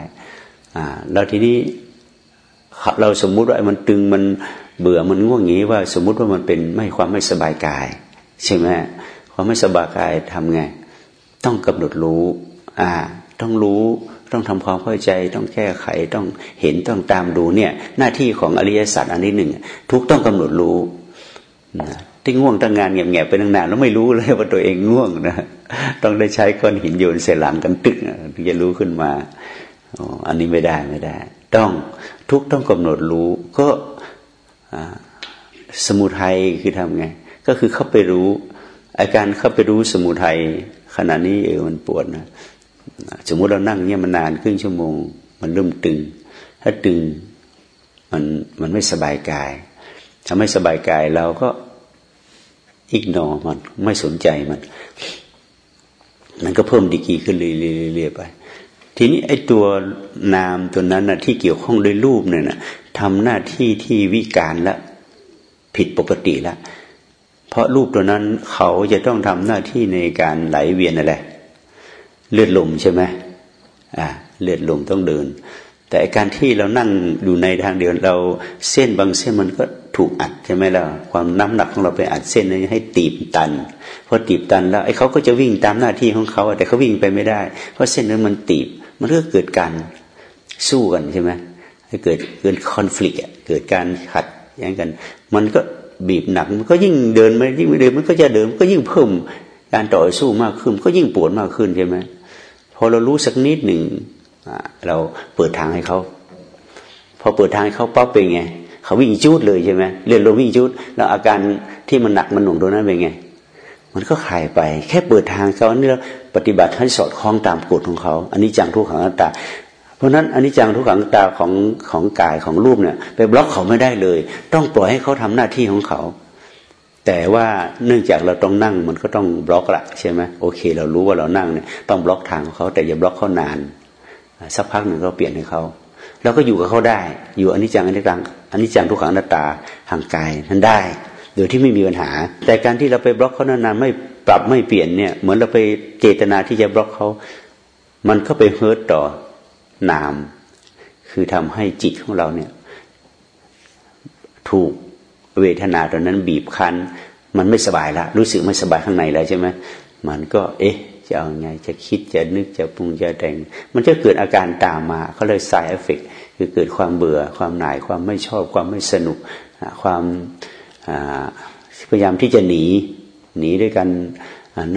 อ่าแล้วทีนี้เราสมมุติว่ามันตึงมันเบื่อมันง่วงงี้ว่าสมมุติว่ามันเป็นไม่ความไม่สบายกาย ใช่ไหมความไม่สบายกายทำไง ต้องกำหนดรู้อ่าต้องรู้ต้องทำความเข้าใจ ต้องแก้ไขต้องเห็นต้องตามดูเนี่ย หน้าที่ของอริยสัจอันนี้หนึ่งทุกต้องกำหนดรู้นะ ที่ง่วงตั้งงานเงียบๆไปนานๆแล้วไม่รู้เลยว่าตัวเองง่วงนะต้องได้ใช้ก้อนหินโยนใส่หลังกันตึกถึงจะรู้ขึ้นมาอันนี้ไม่ได้ไม่ได้ ต้องทุกต้องกำหนดรู้ก็สมุทัยคือทำไง ก็คือเข้าไปรู้ อาการเข้าไปรู้สมุทัยขณะนี้เออมันปวดนะสมมุติเรานั่งเนี่ยมันนานครึ่งชั่วโมง มันเริ่มตึง ถ้าตึงมันมันไม่สบายกายถ้าไม่สบายกายเราก็ อิกนอมันไม่สนใจมัน มันก็เพิ่มดีกีขึ้นเรื่อยๆไป ทีนี้ไอ้ตัวนามตัวนั้นนะที่เกี่ยวข้องด้วยรูปเนี่ยนะทำหน้าที่ที่วิการละผิดปกติละ เพราะรูปตัวนั้นเขาจะต้องทำหน้าที่ในการไหลเวียนอะไรเลือดลมใช่ไหมอ่าเลือดลมต้องเดิน แต่การที่เรานั่งอยู่ในทางเดียวเราเส้นบางเส้นมันก็ ถูกอัดใช่ไหมล่ะความน้ำหนักของเราไปอัดเส้นนี้ให้ตีบตันพอตีบตันแล้วไอ้เขาก็จะวิ่งตามหน้าที่ของเขาแต่เขาวิ่งไปไม่ได้ เพราะเส้นนั้นมันตีบมันก็เกิดการสู้กันใช่ไหมให้เกิดเกิดคอน FLICT เกิดการขัดแย้งกัน มันก็บีบหนักมันก็ยิ่งเดินไม่ยิ่งเดินมันก็จะเดินก็ยิ่งเพิ่มการต่อสู้มากขึ้น ก็ยิ่งปวดมากขึ้นใช่ไหมพอเรารู้สักนิดหนึ่งเราเปิดทางให้เขาพอเปิดทางให้เขาปั๊บเป็นไง เขาวิ่งจูดเลยใช่ไหมเรียนลงวิ่งจูดแล้วอาการที่มันหนักมันหน่วงตรงนั้นเป็นไง มันก็หายไป แค่เปิดทางเขาเนี่ยปฏิบัติให้สอดคล้องตามกฎของเขาอันนี้จังทุกขังตาเพราะนั้นอันนี้จังทุกขังตาของของกายของรูปเนี่ยไปบล็อกเขาไม่ได้เลย ต้องปล่อยให้เขาทำหน้าที่ของเขา แต่ว่าเนื่องจากเราต้องนั่งมันก็ต้องบล็อกละใช่ไหมโอเค เรารู้ว่าเรานั่งเนี่ยต้องบล็อกทางของเขาแต่อย่าบล็อกเขานาน สักพักหนึ่งก็เปลี่ยนให้เขา เราก็อยู่กับเขาได้ อยู่อนนี้จังอนนี้จังอนนี้จังทุกขังหน้าตาห่างกายนั้นได้ โดยที่ไม่มีปัญหา แต่การที่เราไปบล็อกเขานานๆไม่ปรับไม่เปลี่ยนเนี่ย เหมือนเราไปเจตนาที่จะบล็อกเขามันก็ไปเฮิร์ตต่อนาม คือทำให้จิตของเราเนี่ย ถูกเวทนาตอนนั้นบีบคั้น มันไม่สบายละรู้สึกไม่สบายข้างในแล้วใช่ไหมมันก็ เอ๊ะ จะเอาไง จะคิดจะนึกจะปรุงจะแต่ง มันจะเกิดอาการตามมาเขาเลย side effect คือเกิดความเบื่อ ความหน่าย ความไม่ชอบ ความไม่สนุก ความพยายามที่จะหนี หนีด้วยกัน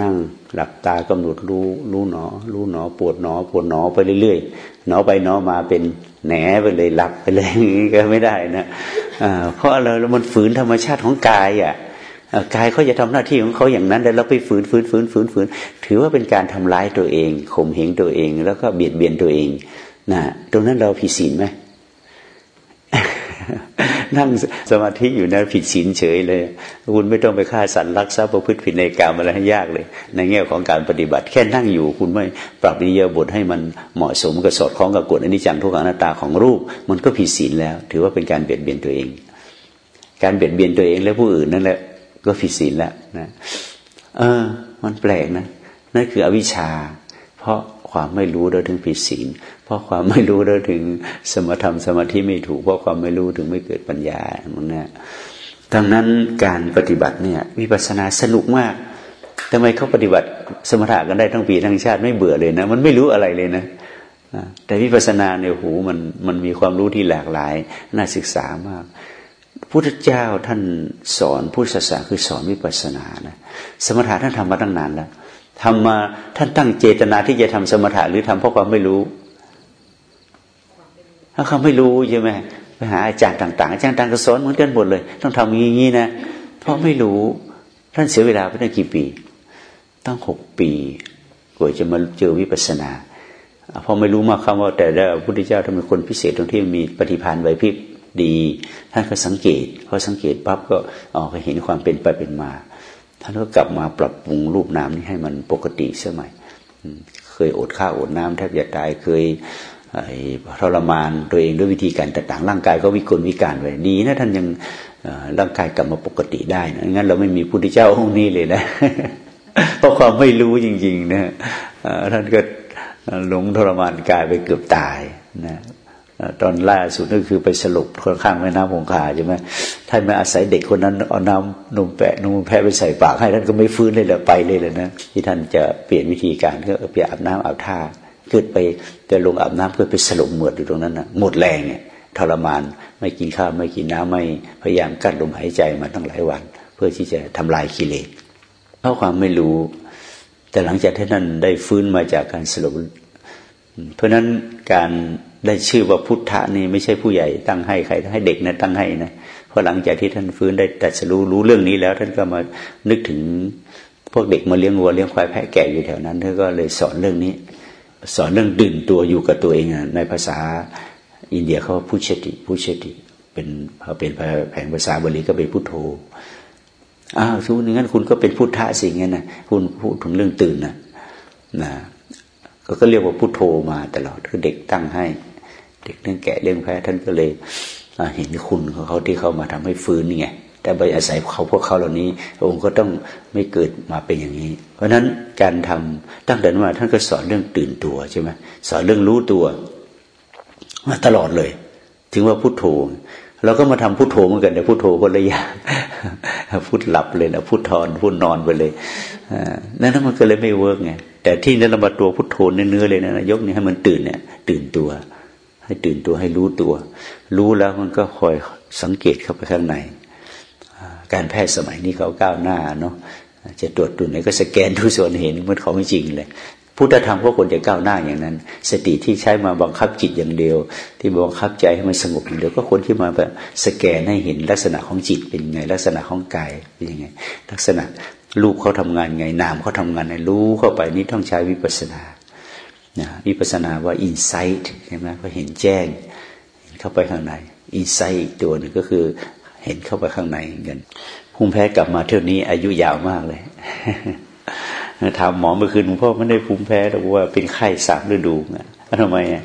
นั่งหลับตากำหนดรู้รู้หนอ รู้หนอ ปวดหนอ ปวดหนอไปเรื่อยๆหนอไปหนอมาเป็นแหนไปเลยหลับไปเลยอย่างนี้ก็ไม่ได้นะเพราะเรามันฝืนธรรมชาติของกายอะ กายเขาจะทำหน้าที่ของเขาอย่างนั้นแต่เราไปฝืนฝืนฝืนฝืนฝืนถือว่าเป็นการทำร้ายตัวเองข่มเหงตัวเอง แล้วก็เบียดเบียนตัวเองนะตรงนั้นเราผิดศีลไหมนั่งสมาธิอยู่นะผิดศีลเฉยเลย คุณไม่ต้องไปฆ่าสัตว์รักทรัพย์ประพฤติผิดในกรรมอะไรให้ยากเลย ในแง่ของการปฏิบัติ แค่นั่งอยู่คุณไม่ปรับนิยบทให้มันเหมาะสมกับสอดคล้องกับกฎอนิจจังทุกขังหน้าตาของรูป มันก็ผิดศีลแล้ว ถือว่าเป็นการเบียดเบียนตัวเอง การเบียดเบียนตัวเองและผู้อื่นนั่นแหละ ก็ผิดศีลแล้วนะเออ มันแปลกนะนั่นคืออวิชชา เพราะความไม่รู้เราถึงผิดศีล เพราะความไม่รู้เราถึงสมถะสมาธิไม่ถูก เพราะความไม่รู้ถึงไม่เกิดปัญญามันนะดังนั้นการปฏิบัติเนี่ยวิปัสสนาสนุกมากทำไมเขาปฏิบัติสมถะกันได้ทั้งปีทั้งชาติไม่เบื่อเลยนะ มันไม่รู้อะไรเลยนะแต่วิปัสสนาเนี่ยหูมันมันมีความรู้ที่หลากหลาย น่าศึกษามาก พุทธเจ้าท่านสอนพุทธศาสนาคือสอนวิปัสสนานะสมถะท่านทำมาตั้งนานแล้วทำมาท่านตั้งเจตนาที่จะทำสมถะหรือทำเพราะความไม่รู้ ถ้าเขาไม่รู้ใช่ไหมไปหาอาจารย์ต่าง ๆ อาจารย์ต่างก็สอนเหมือนกันหมดเลย ต้องทำอย่างนี้นะเพราะไม่รู้ท่านเสียเวลาไปตั้งกี่ปี ตั้งหกปีกว่าจะมาเจอวิปัสสนาพอไม่รู้มากคำว่าแต่ละพุทธเจ้าทำเป็นคนพิเศษตรงที่มีปฏิพานไวพริบ ดีท่านก็สังเกตพอสังเกตปั๊บก็ออกเห็นความเป็นไปเป็นมา ท่านก็กลับมาปรับปรุงรูปน้ำนี้ให้มันปกติเสียใหม่เคยอดข้าวอดน้ำแทบจะตายเคยทรมานตัวเองด้วยวิธีการต่างๆร่างกายก็วิกลวิการไปดีนะท่านยังร่างกายกลับมาปกติได้นะงั้นเราไม่มีพุทธเจ้าองค์นี้เลยนะเพราะความไม่รู้จริง ๆ นะท่านก็หลงทรมานกายไปเกือบตายนะ ตอนล่าสุดนั่นคือไปสรุปข้างแม่น้ำคงคาใช่ไหมท่านมาอาศัยเด็กคนนั้นเอาน้ำนมแปะนมแพะไปใส่ปากให้ท่านก็ไม่ฟื้นเลยลยไปเลยเลยนะที่ท่านจะเปลี่ยนวิธีการก็เปลี่ยนอาบน้ำอาบท่าเกิดไปแต่ลงอาบน้ำเพื่อไปสลบเหมือดอยู่ตรงนั้นนะหมดแรงเนี่ยทรมานไม่กินข้าวไม่กินน้ำไม่พยายามกั้นลมหายใจมาตั้งหลายวัน เพื่อที่จะทำลายกิเลสเพราะความไม่รู้ แต่หลังจากที่ท่านได้ฟื้นมาจากการสลบเพราะนั้นการ ได้ชื่อว่าพุทธะนี่ไม่ใช่ผู้ใหญ่ตั้งให้ใครให้เด็กนะตั้งให้นะเพราะหลังจากที่ท่านฟื้นได้แต่สรู้รู้เรื่องนี้แล้ว ท่านก็มานึกถึงพวกเด็กมาเลี้ยงวัวเลี้ยงควายแพะแกะอยู่แถวนั้นท่านก็เลยสอนเรื่องนี้ สอนเรื่องดื่นตัวอยู่กับตัวเองในภาษาอินเดียเขาพุชติพุชติ เป็นพอเป็นแผนภาษาบาลีก็เป็นพุทโธอ้าวทุกนั้นคุณก็เป็นพุทธะสิ่งนั้นนะคุณพูดถึงเรื่องตื่นนะนะก็เรียกว่าพุทโธมาตลอดคือเด็กตั้งให้ เด็กเรื่องแกะเรื่องแพ้ท่านก็เลยเห็นคุณของเขาที่เขามาทำให้ฟื้นนี่ไงแต่ไปอาศัยเขาพวกเขาเหล่านี้องค์ก็ต้องไม่เกิดมาเป็นอย่างนี้ เพราะฉะนั้นการทำตั้งแต่นั้นมาท่านก็สอนเรื่องตื่นตัวใช่ไหมสอนเรื่องรู้ตัวมาตลอดเลย ถึงว่าพุโทโธเราก็มาทำพุทโธเหมือนกันแต่พุทโธคนละอย่างพุทหลับเลยนะพุททอนพุทนอนไปเลยนั่นมันก็เลยไม่เวิร์กไงแต่ที่นั่นเรามาตัวพุทโธเนื้อเลยนะยกนี้ให้มันตื่นเนี่ย ตื่นตัว ให้ตื่นตัวให้รู้ตัว รู้แล้วมันก็คอยสังเกตเข้าไปข้างใน การแพทย์สมัยนี้เขาก้าวหน้าเนาะจะตรวจตุนไหนก็สแกนดูส่วนเห็นมันของจริงเลยพุทธธรรมก็ควรจะก้าวหน้าอย่างนั้น สติที่ใช้มาบังคับจิตอย่างเดียว ที่บังคับใจให้มันสงบอย่างเดียวก็ควรที่มาแบบสแกนให้เห็นลักษณะของจิตเป็นไง ลักษณะของกายเป็นยังไง ลักษณะรูปเขาทำงานไงนามเขาทำงานไงรู้เข้าไปนี่ต้องใช้วิปัสสนา นะวิปัสนาว่าอินไซต์ใช่ไหมก็เห็นแจ้งเข้าไปข้างในอินไซต์ตัวหนึ่งก็คือเห็นเข้าไปข้างในเงินภูมิแพ้กลับมาเท่านี้ อายุยาวมากเลยถามหมอเมื่อคืนหลวงพ่อไม่ได้ภูมิแพ้แต่ว่าเป็นไข้สามฤดูนะทำไมอะ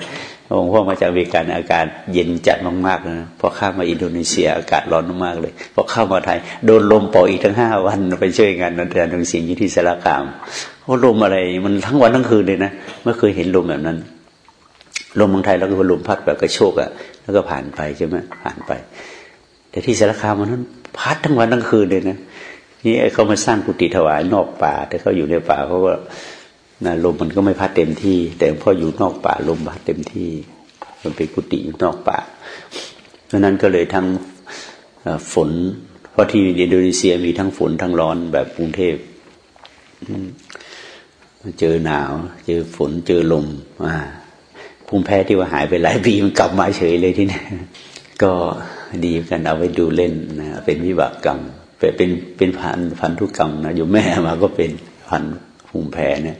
หลวงพ่อมาจากอเมริกาอากาศเย็นจัดมากๆนะพอข้ามาอินโดนีเซียอากาศร้อนมากเลยพอเข้ามาไทยโดนลมปออีกทั้งห้าวันไปช่วยงานนันทานทงศิลป์ที่สารคาม เพราะลมอะไร มันทั้งวันทั้งคืนเลยนะไม่เคยเห็นลมแบบนั้น ลมเมืองไทยเราก็ลมพัดแบบกระโชกอะแล้วก็ผ่านไปใช่ไหมผ่านไป แต่ที่สารคามมันนั้นพัดทั้งวันทั้งคืนเลยนะนี่เขามาสร้างกุฏิถวายนอกป่า แต่เขาอยู่ในป่าเพราะว่าลมมันก็ไม่พัดเต็มที่ แต่พออยู่นอกป่าลมพัดเต็มที่ มันเป็นกุฏิอยู่นอกป่าเพราะนั้นก็เลยทั้งฝน เพราะที่อินโดนีเซียมีทั้งฝนทั้งร้อนแบบกรุงเทพ เจอหนาว เจอฝนเจอลมอ่าภูมิแพ้ที่ว่าหายไปหลายปีมันกลับมาเฉยเลยที่นี่ก็ดีกันเอาไว้ดูเล่นนะเป็นวิบากกรรมเป็นเป็นพันพันธุกรรมนะอยู่แม่มาก็เป็นพันภูมิแพ้เนี่ย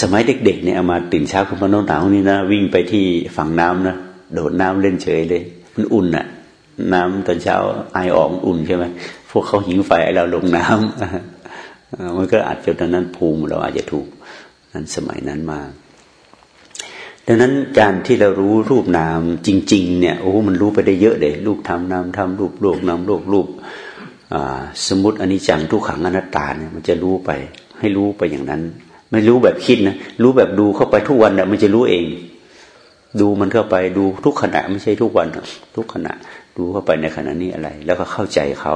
สมัยเด็ก ๆ เนี่ยเอามาตื่นเช้าขึ้นมาหนาวนี่นะวิ่งไปที่ฝั่งน้ำนะโดดน้ำเล่นเฉยเลย มันอุ่นอะน้ำตอนเช้าไอออกอุ่นใช่ไหมพวกเขาหิงไฟเราลงน้ำมันก็อาจจะตอนนั้นภูมิเราอาจจะถูก นั้นสมัยนั้นมาดังนั้นการที่เรารู้รูปนามจริง ๆ เนี่ยโอ้มันรู้ไปได้เยอะเลยรูปทำนามทำรูปโลกนามโลกรูปสมมติอนนี้จังทุกขังอนัตตาเนี่ยมันจะรู้ไป ให้รู้ไปอย่างนั้น ไม่รู้แบบคิดนะรู้แบบดูเข้าไปทุกวันเนี่ยมันจะรู้เอง ดูมันเข้าไปดูทุกขณะไม่ใช่ทุกวันทุกขณะดูเข้าไปในขณะนี้อะไร แล้วก็เข้าใจเขา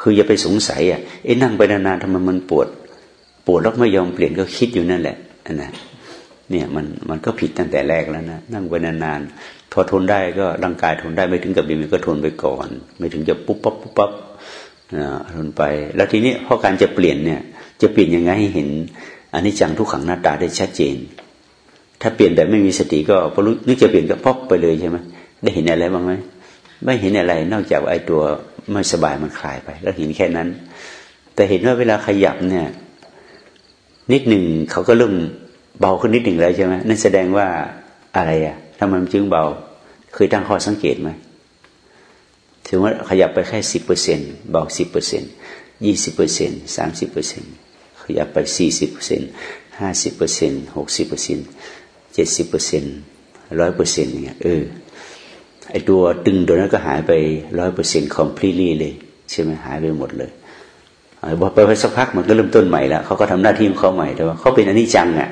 คืออย่าไปสงสัยอะเอ๊ะนั่งไปนานๆทำไมมันปวด ปวดแล้วไม่ยอมเปลี่ยนก็คิดอยู่นั่นแหละนะเนี่ยมันมันก็ผิดตั้งแต่แรกแล้วนะนั่งไปนานๆพอทนได้ก็ร่างกายทนได้ไม่ถึงกับดีมันก็ทนไปก่อน ไม่ถึงจะปุ๊บปั๊บปุ๊บปั๊บทนไป แล้วทีนี้พอการจะเปลี่ยนเนี่ย จะเปลี่ยนยังไงให้เห็นอันนี้จังทุกขังหน้าตาได้ชัดเจน ถ้าเปลี่ยนแบบไม่มีสติก็พอรู้นึกจะเปลี่ยนก็ป๊อปไปเลยใช่ไหมได้เห็นอะไรบ้างไหมไม่เห็นอะไรนอกจากไอ้ตัวไม่สบายมันคลายไป แล้วเห็นแค่นั้น แต่เห็นว่าเวลาขยับเนี่ย นิดหนึ่งเขาก็เริ่มเบาขึ้นนิดหนึ่งแล้วใช่ไหมนั่นแสดงว่าอะไรอะทำไมมันจึงเบา เคยตั้งข้อสังเกตไหมถือว่าขยับไปแค่สิบเปอร์เซ็นเบาสิบเปอร์เซ็นยี่สิบเปอร์เซ็นสามสิบเปอร์เซ็นขยับไปสี่สิบเปอร์เซ็นห้าสิบเปอร์เซ็นหกสิบเปอร์เซ็นเจ็ดสิบเปอร์เซ็นร้อยเปอร์เซ็นเนี่ยเออไอตัวตึงตัวนั้นก็หายไปร้อยเปอร์เซ็นต์ completely เลย ใช่ไหมหายไปหมดเลย พอไปสักพักมันก็เริ่มต้นใหม่แล้วเขาก็ทำหน้าที่ของเขาใหม่แต่ว่าเขาเป็นอนิจจังอะ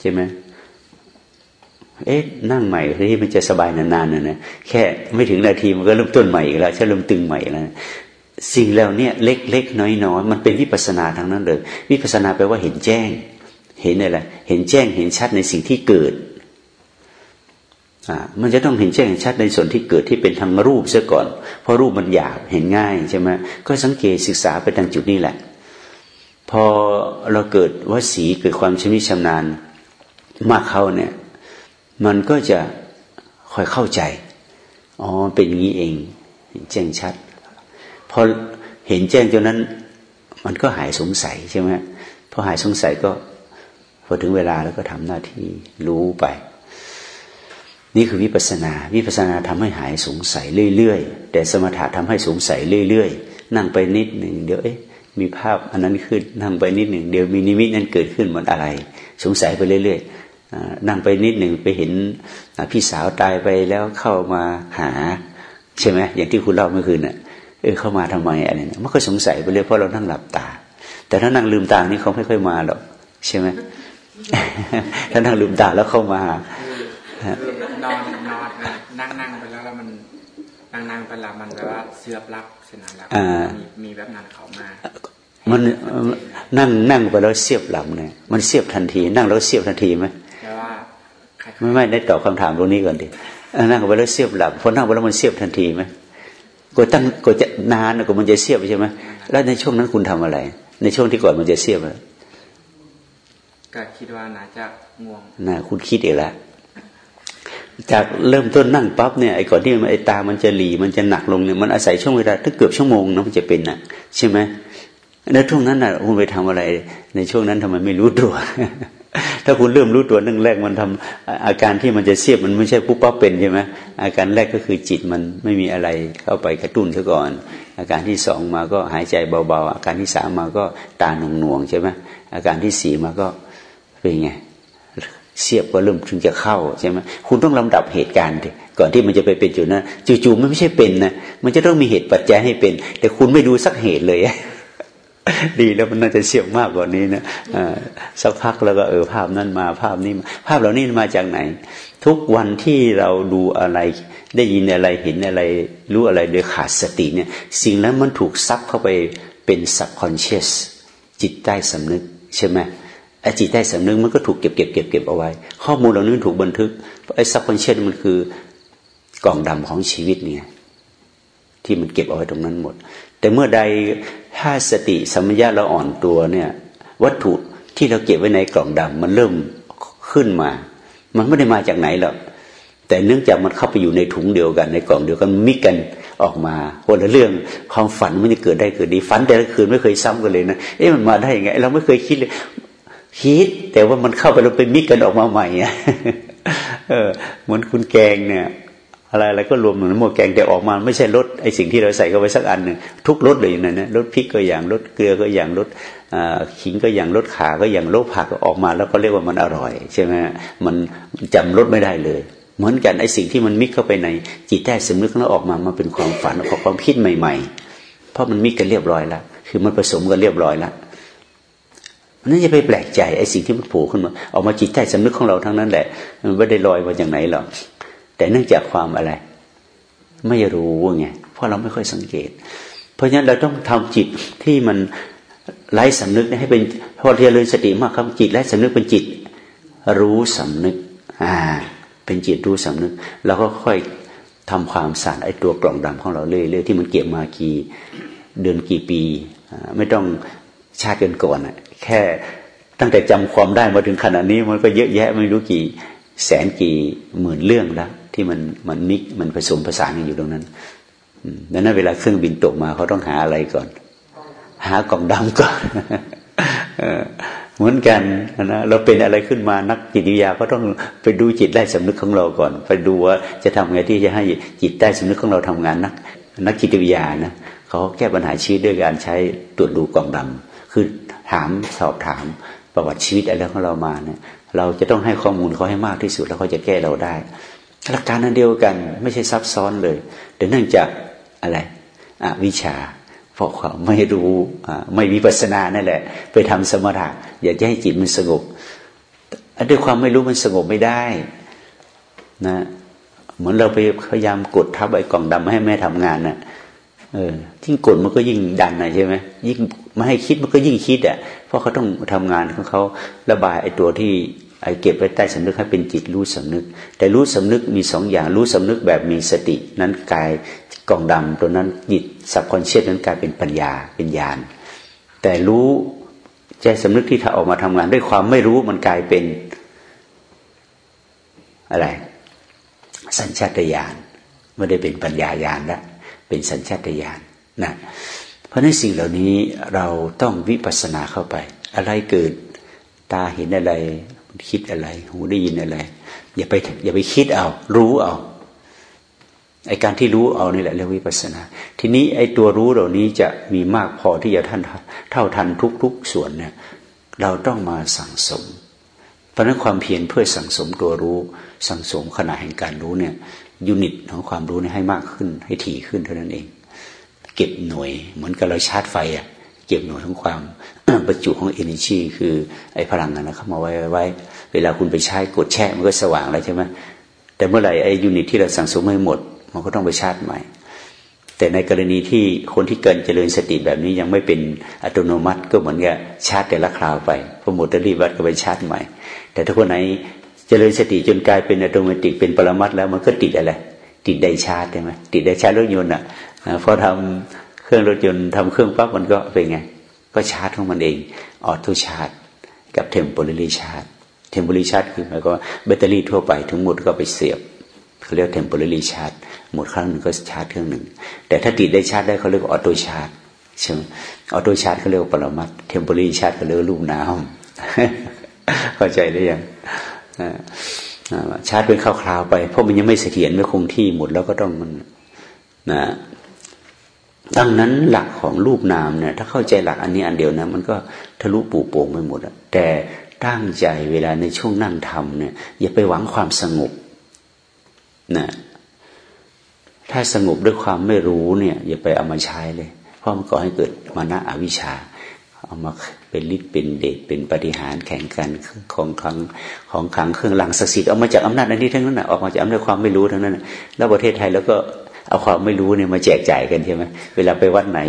ใช่ไหมเอ๊ะนั่งใหม่ที่มันจะสบายนานๆนะนะแค่ไม่ถึงนาทีมันก็เริ่มต้นใหม่อีกแล้วฉันเริ่มตึงใหม่แล้วสิ่งเหล่านี้เล็กๆน้อยๆมันเป็นวิปัสนาทางนั้นเลยวิปัสนาแปลว่าเห็นแจ้ง เห็นอะไรเห็นแจ้งเห็นชัดในสิ่งที่เกิด มันจะต้องเห็นแจ้งชัดในส่วนที่เกิดที่เป็นทางรูปเสียก่อน เพราะรูปมันหยาบเห็นง่ายใช่ไหมก็สังเกตศึกษาไปทางจุดนี้แหละ พอเราเกิดว่าสีเกิดความชำนิชำนาญมากเข้าเนี่ย มันก็จะค่อยเข้าใจอ๋อเป็นอย่างนี้เองเห็นแจ้งชัดพอเห็นแจ้งจนนั้น มันก็หายสงสัยใช่ไหมพอหายสงสัยก็พอถึงเวลาแล้วก็ทำหน้าที่รู้ไป นี่คือวิปัสนา วิปัสนาทำให้หายสงสัยเรื่อยๆ แต่สมถะทำให้สงสัยเรื่อยๆ นั่งไปนิดหนึ่งเดี๋ยวมีภาพอันนั้นขึ้น นั่งไปนิดหนึ่งเดี๋ยวมีนิมิตนั้นเกิดขึ้นมันอะไร สงสัยไปเรื่อยๆ นั่งไปนิดหนึ่งไปเห็นพี่สาวตายไปแล้วเข้ามาหา ใช่ไหมอย่างที่คุณเล่าเมื่อคืนน่ะ เออเข้ามาทำไมอะไรเนี่ยมันก็สงสัยไปเลยเพราะเรานั่งหลับตา แต่ถ้านั่งลืมตานี่เขาไม่ค่อยมาหรอกใช่ไหมถ้านั่งลืมตาแล้วเข้ามา นอนนอนนั่งนั่งไปแล้วแล้วมันนั่งนั่งไปแล้วมันแบบว่าเสือบรับเสนาแล้วมีมีแบบนั้นเขามา มันนั่งนั่งไปแล้วเสียบหลับเนี่ยมันเสียบทันที นั่งแล้วเสียบทันทีไหมไม่ไม่ได้ตอบคาถามตรงนี้ก่อนดินั่งไปแล้วเสียบหลับพอนั่งไปแล้วมันเสียบทันทีไหมก็ตั้งก็จะนานก็มันจะเสียบใช่ไหมแล้วในช่วงนั้นคุณทำอะไร ในช่วงที่ก่อนมันจะเสียบก็คิดว่าน่าจะง่วงนะคุณคิดเองละ จากเริ่มต้นนั่งปั๊บเนี่ยไอ้ก่อนที่ไอ้ตามันจะหลีมันจะหนักลงเนี่ยมันอาศัยช่วงเวลาถ้าเกือบชั่วโมงนะมันจะเป็นนะใช่ไหมแล้วช่วงนั้นน่ะคุณไปทำอะไร ในช่วงนั้นทำไมไม่รู้ตัวถ้าคุณเริ่มรู้ตัวนั่งแรกมันทำอาการที่มันจะเสียบมันไม่ใช่ปุ๊บปั๊บเป็นใช่ไหมอาการแรกก็คือจิตมันไม่มีอะไรเข้าไปกระตุ้นซะก่อน อาการที่สองมาก็หายใจเบาๆ อาการที่สามมาก็ตาหน่วงๆใช่ไหมอาการที่สี่มาก็เป็นไง เสียบก็เริ่มถึงจะเข้าใช่ไหมคุณต้องลำดับเหตุการณ์ก่อนที่มันจะไปเป็นจุดนั้นจู่ๆมันไม่ใช่เป็นนะมันจะต้องมีเหตุปัจจัยให้เป็น แต่คุณไม่ดูสักเหตุเลยดีแล้วมันน่าจะเสียบมากกว่านี้นะสักพักแล้วก็เออภาพนั้นมาภาพนี้ภาพเหล่านี้มาจากไหน ทุกวันที่เราดูอะไร ได้ยินอะไรเห็นอะไร รู้อะไรโดยขาดสติเนี่ย สิ่งนั้นมันถูกซับเข้าไปเป็น subconscious จิตใต้สำนึกใช่ไหม ไอ้จิตใต้สำนึกมันก็ถูกเก็บเก็บเก็บเก็บเอาไว้ ข้อมูลเหล่านี้ถูกบันทึกไอ้ subconscious มันคือกล่องดำของชีวิตเนี่ยที่มันเก็บเอาไว้ตรงนั้นหมด แต่เมื่อใดถ้าสติสัมยาเราอ่อนตัวเนี่ย วัตถุที่เราเก็บไว้ในกล่องดำมันเริ่มขึ้นมา มันไม่ได้มาจากไหนหรอกแต่เนื่องจากมันเข้าไปอยู่ในถุงเดียวกันในกล่องเดียวกันมิกกันออกมาคนละเรื่องความฝันมันจะเกิดได้เกิดดีฝันแต่ละคืนไม่เคยซ้ำกันเลยนะเอ๊ะมันมาได้ยังไง เราไม่เคยคิดเลย คิด แต่ว่ามันเข้าไปแล้วไปมิกกันออกมาใหม่เออเหมือนคุณแกงเนี่ย อะไรอะไรก็รวมเหมือนหมดแกงแต่ออกมาไม่ใช่รสไอสิ่งที่เราใส่เข้าไปสักอันหนึ่งทุกรสเลยนั่นนะรสพริกก็อย่างรสเกลือก็อย่างรสขิงก็อย่างรสขาก็อย่างรสผักออกมา แล้วก็เรียกว่ามันอร่อยใช่ไหมมันจำรสไม่ได้เลยเหมือนกันไอสิ่งที่มันมิกเข้าไปในจิตใต้สำนึกแล้วออกมามาเป็นความฝันของความคิดใหม่ ๆ เพราะมันมิกกันเรียบร้อยแล้วคือมันผสมกันเรียบร้อยแล้ว นั่นจะไปแปลกใจไอ้สิ่งที่มันโผล่ขึ้นมา ออกมาจิตใต้สำนึกของเราทั้งนั้นแหละ มันไม่ได้ลอยมาจากไหนหรอก แต่เนื่องจากความอะไร ไม่รู้ไง เพราะเราไม่ค่อยสังเกต เพราะฉะนั้นเราต้องทำจิตที่มันไร้สำนึกให้เป็นพอเรียนเลยสติมากครับจิตไร้สำนึกเป็นจิต รู้สำนึก อ่า เป็นจิตรู้สำนึกเราก็ค่อยทำความสะอาดไอ้ตัวกล่องดำของเราเรื่อยๆที่มันเก็บมากี่เดือนกี่ปี ไม่ต้องชาติเกินก่อนอะ แค่ตั้งแต่จำความได้มาถึงขณะนี้มันก็เยอะแยะไม่รู้กี่แสนกี่หมื่นเรื่องแล้วที่มันมันมิกมันผสมผสานกันอยู่ตรงนั้นดังนั้นเวลาเครื่องบินตกมาเขาต้องหาอะไรก่อน หากล่องดำก่อนเหมือนกันนะเราเป็นอะไรขึ้นมานักจิตวิทยาก็ต้องไปดูจิตได้สำนึกของเราก่อน ไปดูว่าจะทำไงที่จะให้จิตใต้สำนึกของเราทำงานนัก นักจิตวิทยานะเขาแก้ปัญหาชีวิตด้วยการใช้ตรวจดูกล่องดำ คือถามสอบถามประวัติชีวิตอะไรของเรามาเนี่ย เราจะต้องให้ข้อมูลเขาให้มากที่สุดแล้วเขาจะแก้เราได้หลักการนั้นเดียวกันไม่ใช่ซับซ้อนเลย แต่เนื่องจากอะไรอวิชาเพราะความไม่รู้ไม่วิปัสนานั่นแหละ ไปทำสมถะอยากจะให้จิตมันสงบด้วยความไม่รู้มันสงบไม่ได้นะเหมือนเราไปพยายามกดทับไอ้กล่องดำให้แม่ทำงานนะ่ะเออยิ่งกดมันก็ยิ่งดันนะใช่ไหมยิ่ง ไม่ให้คิดมันก็ยิ่งคิดอะเพราะเขาต้องทำงานของเขาระบายไอ้ตัวที่ไอ้เก็บไว้ใต้สำนึกให้เป็นจิตรู้สำนึก แต่รู้สำนึกมีสองอย่างรู้สำนึกแบบมีสติ นั้นกายกองดำตัวนั้นจิตสับคอนเชียสนั้นกลายเป็นปัญญาเป็นญาณแต่รู้ใจสำนึกที่ถ้าออกมาทำงาน ด้วยความไม่รู้มันกลายเป็นอะไร สัญชาตญาณไม่ได้เป็นปัญญาญาณแล้วเป็นสัญชาตญาณนะ เพราะในสิ่งเหล่านี้เราต้องวิปัสสนาเข้าไป อะไรเกิดตาเห็นอะไร คิดอะไร หูได้ยินอะไร อย่าไปอย่าไปคิดเอา รู้เอาไอการที่รู้เอานี่แหละเรียกวิปัสนา ทีนี้ไอตัวรู้เหล่านี้จะมีมากพอที่จะท่านเท่าทันทุกๆส่วนเนี่ยเราต้องมาสั่งสม เพราะนั้นความเพียรเพื่อสั่งสมตัวรู้ สั่งสมขณะแห่งการรู้เนี่ยยูนิตของความรู้นี่ให้มากขึ้นให้ถี่ขึ้นเท่านั้นเอง เก็บหน่วย เหมือนกับเราชาร์จไฟอะเก็บหน่วยของความประจุของ energy คือไอ้พลังงานเข้ามาไว้ไว้ เวลาคุณไปใช้กดแช่มันก็สว่างแล้วใช่ไหมแต่เมื่อไหร่ไอ้ unit ที่เราสั่งสมไม่หมด มันก็ต้องไปชาร์จใหม่ แต่ในกรณีที่คนที่เกินเจริญสติแบบนี้ยังไม่เป็นอัตโนมัติก็เหมือนกับชาร์จแต่ละคราวไปพอหมดแบตเตอรี่ก็ไปชาร์จใหม่ แต่ถ้าคนไหนเจริญสติจนกลายเป็นอัตโนมัติเป็นปรมัตถ์แล้วมันก็ติดอะไรติดไดชาร์จใช่ไหมติดไดชาร์จรถยนต์อะ พอทำเครื่องรถยนต์ทำเครื่องปั๊บมันก็เป็นไง ก็ชาร์จของมันเอง auto chargeกับ temporary charge temporary charge คือหมายความว่าแบตเตอรี่ทั่วไปทั้งหมดก็ไปเสียบเขาเรียก temporary charge หมดครั้งหนึ่งก็ชาร์จเครื่องหนึ่ง แต่ถ้าติดไดชาร์จได้เขาเรียก auto charge ใช่ไหม auto charge เขาเรียกปรมัตถ์ temporary charge เขาเรียกรูปนามเข้าใจได้ยังชาร์จเป็นคราวๆไป เพราะมันยังไม่เสถียรไม่คงที่หมดแล้วก็ต้องมันนะ ดังนั้นหลักของรูปนามเนี่ยถ้าเข้าใจหลักอันนี้อันเดียวนะ มันก็ทะลุปูโป่งไปหมดอะแต่ตั้งใจเวลาในช่วงนั่งทำเนี่ย อย่าไปหวังความสงบนะถ้าสงบด้วยความไม่รู้เนี่ย อย่าไปเอามาใช้เลย เพราะมันก่อให้เกิดมานะอวิชชา เอามาเป็นฤทธิ์เป็นเดชเป็นปฏิหารแข่งกันของคลังของขังเครื่องรางศักดิ์สิทธิ์เอามาจากอำนาจอันนี้ทั้งนั้นนะออกมาจากอำนาจความไม่รู้ทั้งนั้นแล้วประเทศไทยแล้วก็ เอาความไม่รู้เนี่ยมาแจกจ่ายกันใช่ไหมเวลาไปวัดไหน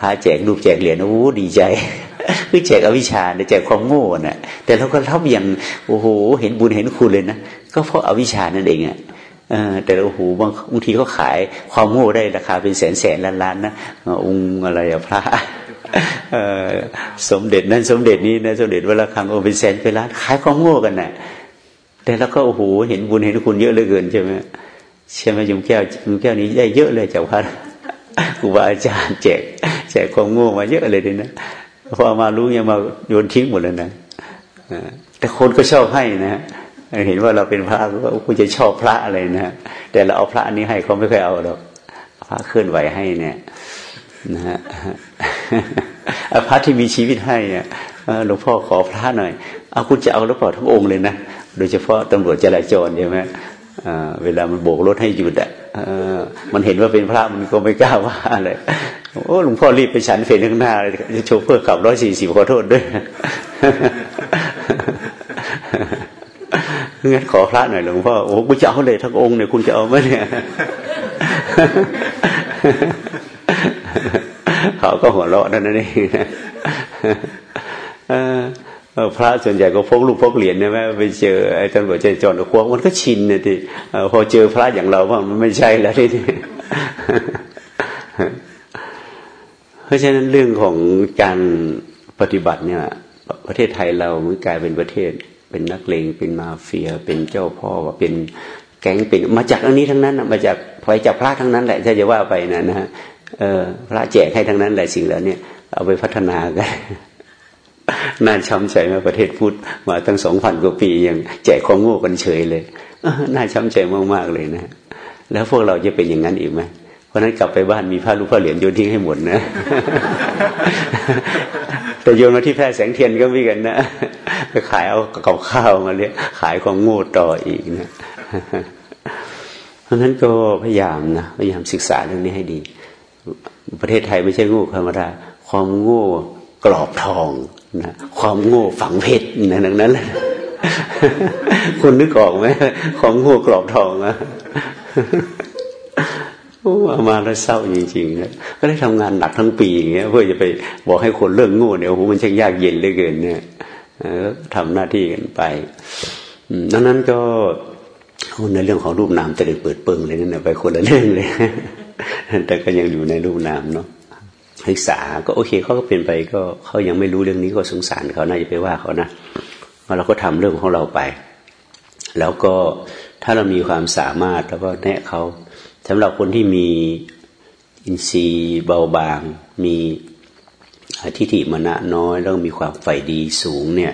พระแจกรูปแจกเหรียญโอ้ดีใจคือแจกอวิชชาแจกความโง่น่ะ แต่เราก็รับอย่างโอ้โหเห็นบุญเห็นคุณเลยนะก็เพราะอวิชชานั่นเองอะแต่โอ้โหบางบางทีเขาขายความโง่ได้ราคาเป็นแสนแสนล้านล้านนะองค์อะไรอะพระสมเด็จนั้นสมเด็จนี้นะสมเด็จเวลาคังโอเป็นแสนเป็นล้านขายความโง่กันนะ่ะแต่แล้วก็โอ้โหเห็นบุญเห็นคุณเยอะเหลือเกินใช่ไหม ใช่ไหมยมแก้วยุมแก้วนี้ได้เยอะเลยจากพระครูบาอาจารย์แจกแจกความโง่มาเยอะเลยเลยนะพอมารู้ยังมาโยนทิ้งหมดเลยนะแต่คนก็ชอบให้นะเห็นว่าเราเป็นพระก็คุณจะชอบพระอะไรนะแต่เราเอาพระอันนี้ให้เขาไม่เคยเอาหรอกพระเคลื่อนไหวให้เนี่ยนะฮะพระที่มีชีวิตให้เนี่ยหลวงพ่อขอพระหน่อยเอาคุณจะเอาหรือเปล่าทั้งองค์เลยนะโดยเฉพาะตำรวจจราจรใช่ไหม เวลามันโบกรถให้หยุดอะมันเห็นว่าเป็นพระมันก็ไม่กล้าว่าอะไรโอ้หลวงพ่อรีบไปฉันเฟรนข้างหน้าเลยโชเฟอร์ขับร้อยสี่สิบขอโทษด้วยงั้นขอพระหน่อยหลวงพ่อโอ้กูจะเอาเลยทั้งองค์เนี่ยคุณจะเอาไหมเนี่ยเขาก็หัวเราะนั่นเอง พระส่วนใหญ่ก็พกลูกพกเหรียญเนี่ยแม่ไปเจอไอ้ตำรวจใจจอนควงมันก็ชินเนี่ยทีพอเจอพระอย่างเราว่ามันไม่ใช่แล้วทีนี้เพราะฉะนั้นเรื่องของการปฏิบัติเนี่ย ประเทศไทยเรามันกลายเป็นประเทศ เป็นนักเลงเป็นมาเฟีย เป็นเจ้าพ่อว่าเป็นแก๊งเป็นมาจากอันนี้ทั้งนั้นมาจากพอยจากพระทั้งนั้นแหละถ้าจะว่าไปนะนะฮะพระแจกให้ทั้งนั้นแหละสิ่งเหล่านี้เอาไปพัฒนากัน น่าช้ำใจมาประเทศพุทธมาตั้งสองพันกว่าปียังแจกของโง่กันเฉยเลยน่าช้ำใจมากๆเลยนะ แล้วพวกเราจะเป็นอย่างนั้นอีกไหมเพราะนั้นกลับไปบ้านมีผ้าลูกผ้าเหรียญโยนทิ้งให้หมดนะ แต่โยนมาที่แพร่แสงเทียนก็มีกันนะไปขายเอากับข้าวมาเลี้ยขายของโง่ต่ออีกนะเพราะนั้นก็พยายามนะพยายามศึกษาเรื่องนี้ให้ดี ประเทศไทยไม่ใช่โง่ธรรมดาความโง่กรอบทอง นะความโง่ฝังเพชรนะดังนั้นแหละคุณนึกออกไหมความโง่กรอบทองอะโอ้มาแล้วเศร้าจริงๆนะก็ได้ทำงานหนักทั้งปีอย่างเงี้ยเพื่อจะไปบอกให้คนเรื่องโง่เนี่ยโอ้โหมันช่างยากเย็นเหลือเกินเนี่ยทำหน้าที่กันไปดังนั้นก็ในเรื่องของรูปนามจะได้เปิดเปิงเลยนั่นไปคนละเรื่องเลยแต่ก็ยังอยู่ในรูปนามเนาะ ศึกษาก็โอเคเขาก็เป็นไปก็เขายังไม่รู้เรื่องนี้ก็สงสารเขาน่าจะไปว่าเขานะเราก็ทำเรื่องของเราไป แล้วก็ถ้าเรามีความสามารถแล้วก็แนะเขาสำหรับคนที่มีอินทรีย์เบาบาง มีทิฏฐิมณะน้อย แล้วมีความใฝ่ดีสูงเนี่ย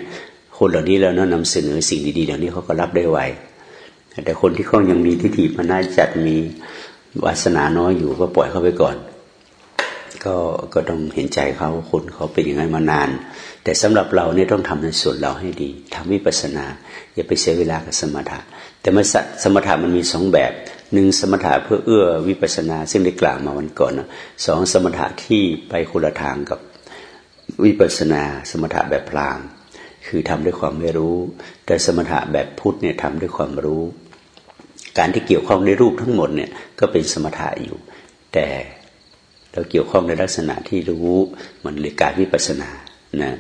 คนเหล่านี้เรานำเสนอสิ่งดีๆเหล่านี้เขาก็รับได้ไวแต่คนที่เขายังมีทิฏฐิมณะจัดมีวาสนาน้อยอยู่ก็ปล่อยเขาไปก่อน ก็ก็ต้องเห็นใจเขาคนเขาเป็นอย่างนั้นมานาน แต่สำหรับเราเนี่ยต้องทำในส่วนเราให้ดีทำวิปัสนา อย่าไปเสียเวลากับสมถะ แต่มาสมถะมันมีสองแบบหนึ่งสมถะเพื่อเอื้อวิปัสนา ซึ่งได้กล่าวมาวันก่อนนะสองสมถะที่ไปคนละทางกับวิปัสนา สมถะแบบพราหมคือทำด้วยความไม่รู้ แต่สมถะแบบพุทธเนี่ยทำด้วยความรู้ การที่เกี่ยวข้องในรูปทั้งหมดเนี่ยก็เป็นสมถะอยู่ แต่ เราเกี่ยวข้องในลักษณะที่รู้มันเลยการวิปัสสนานะ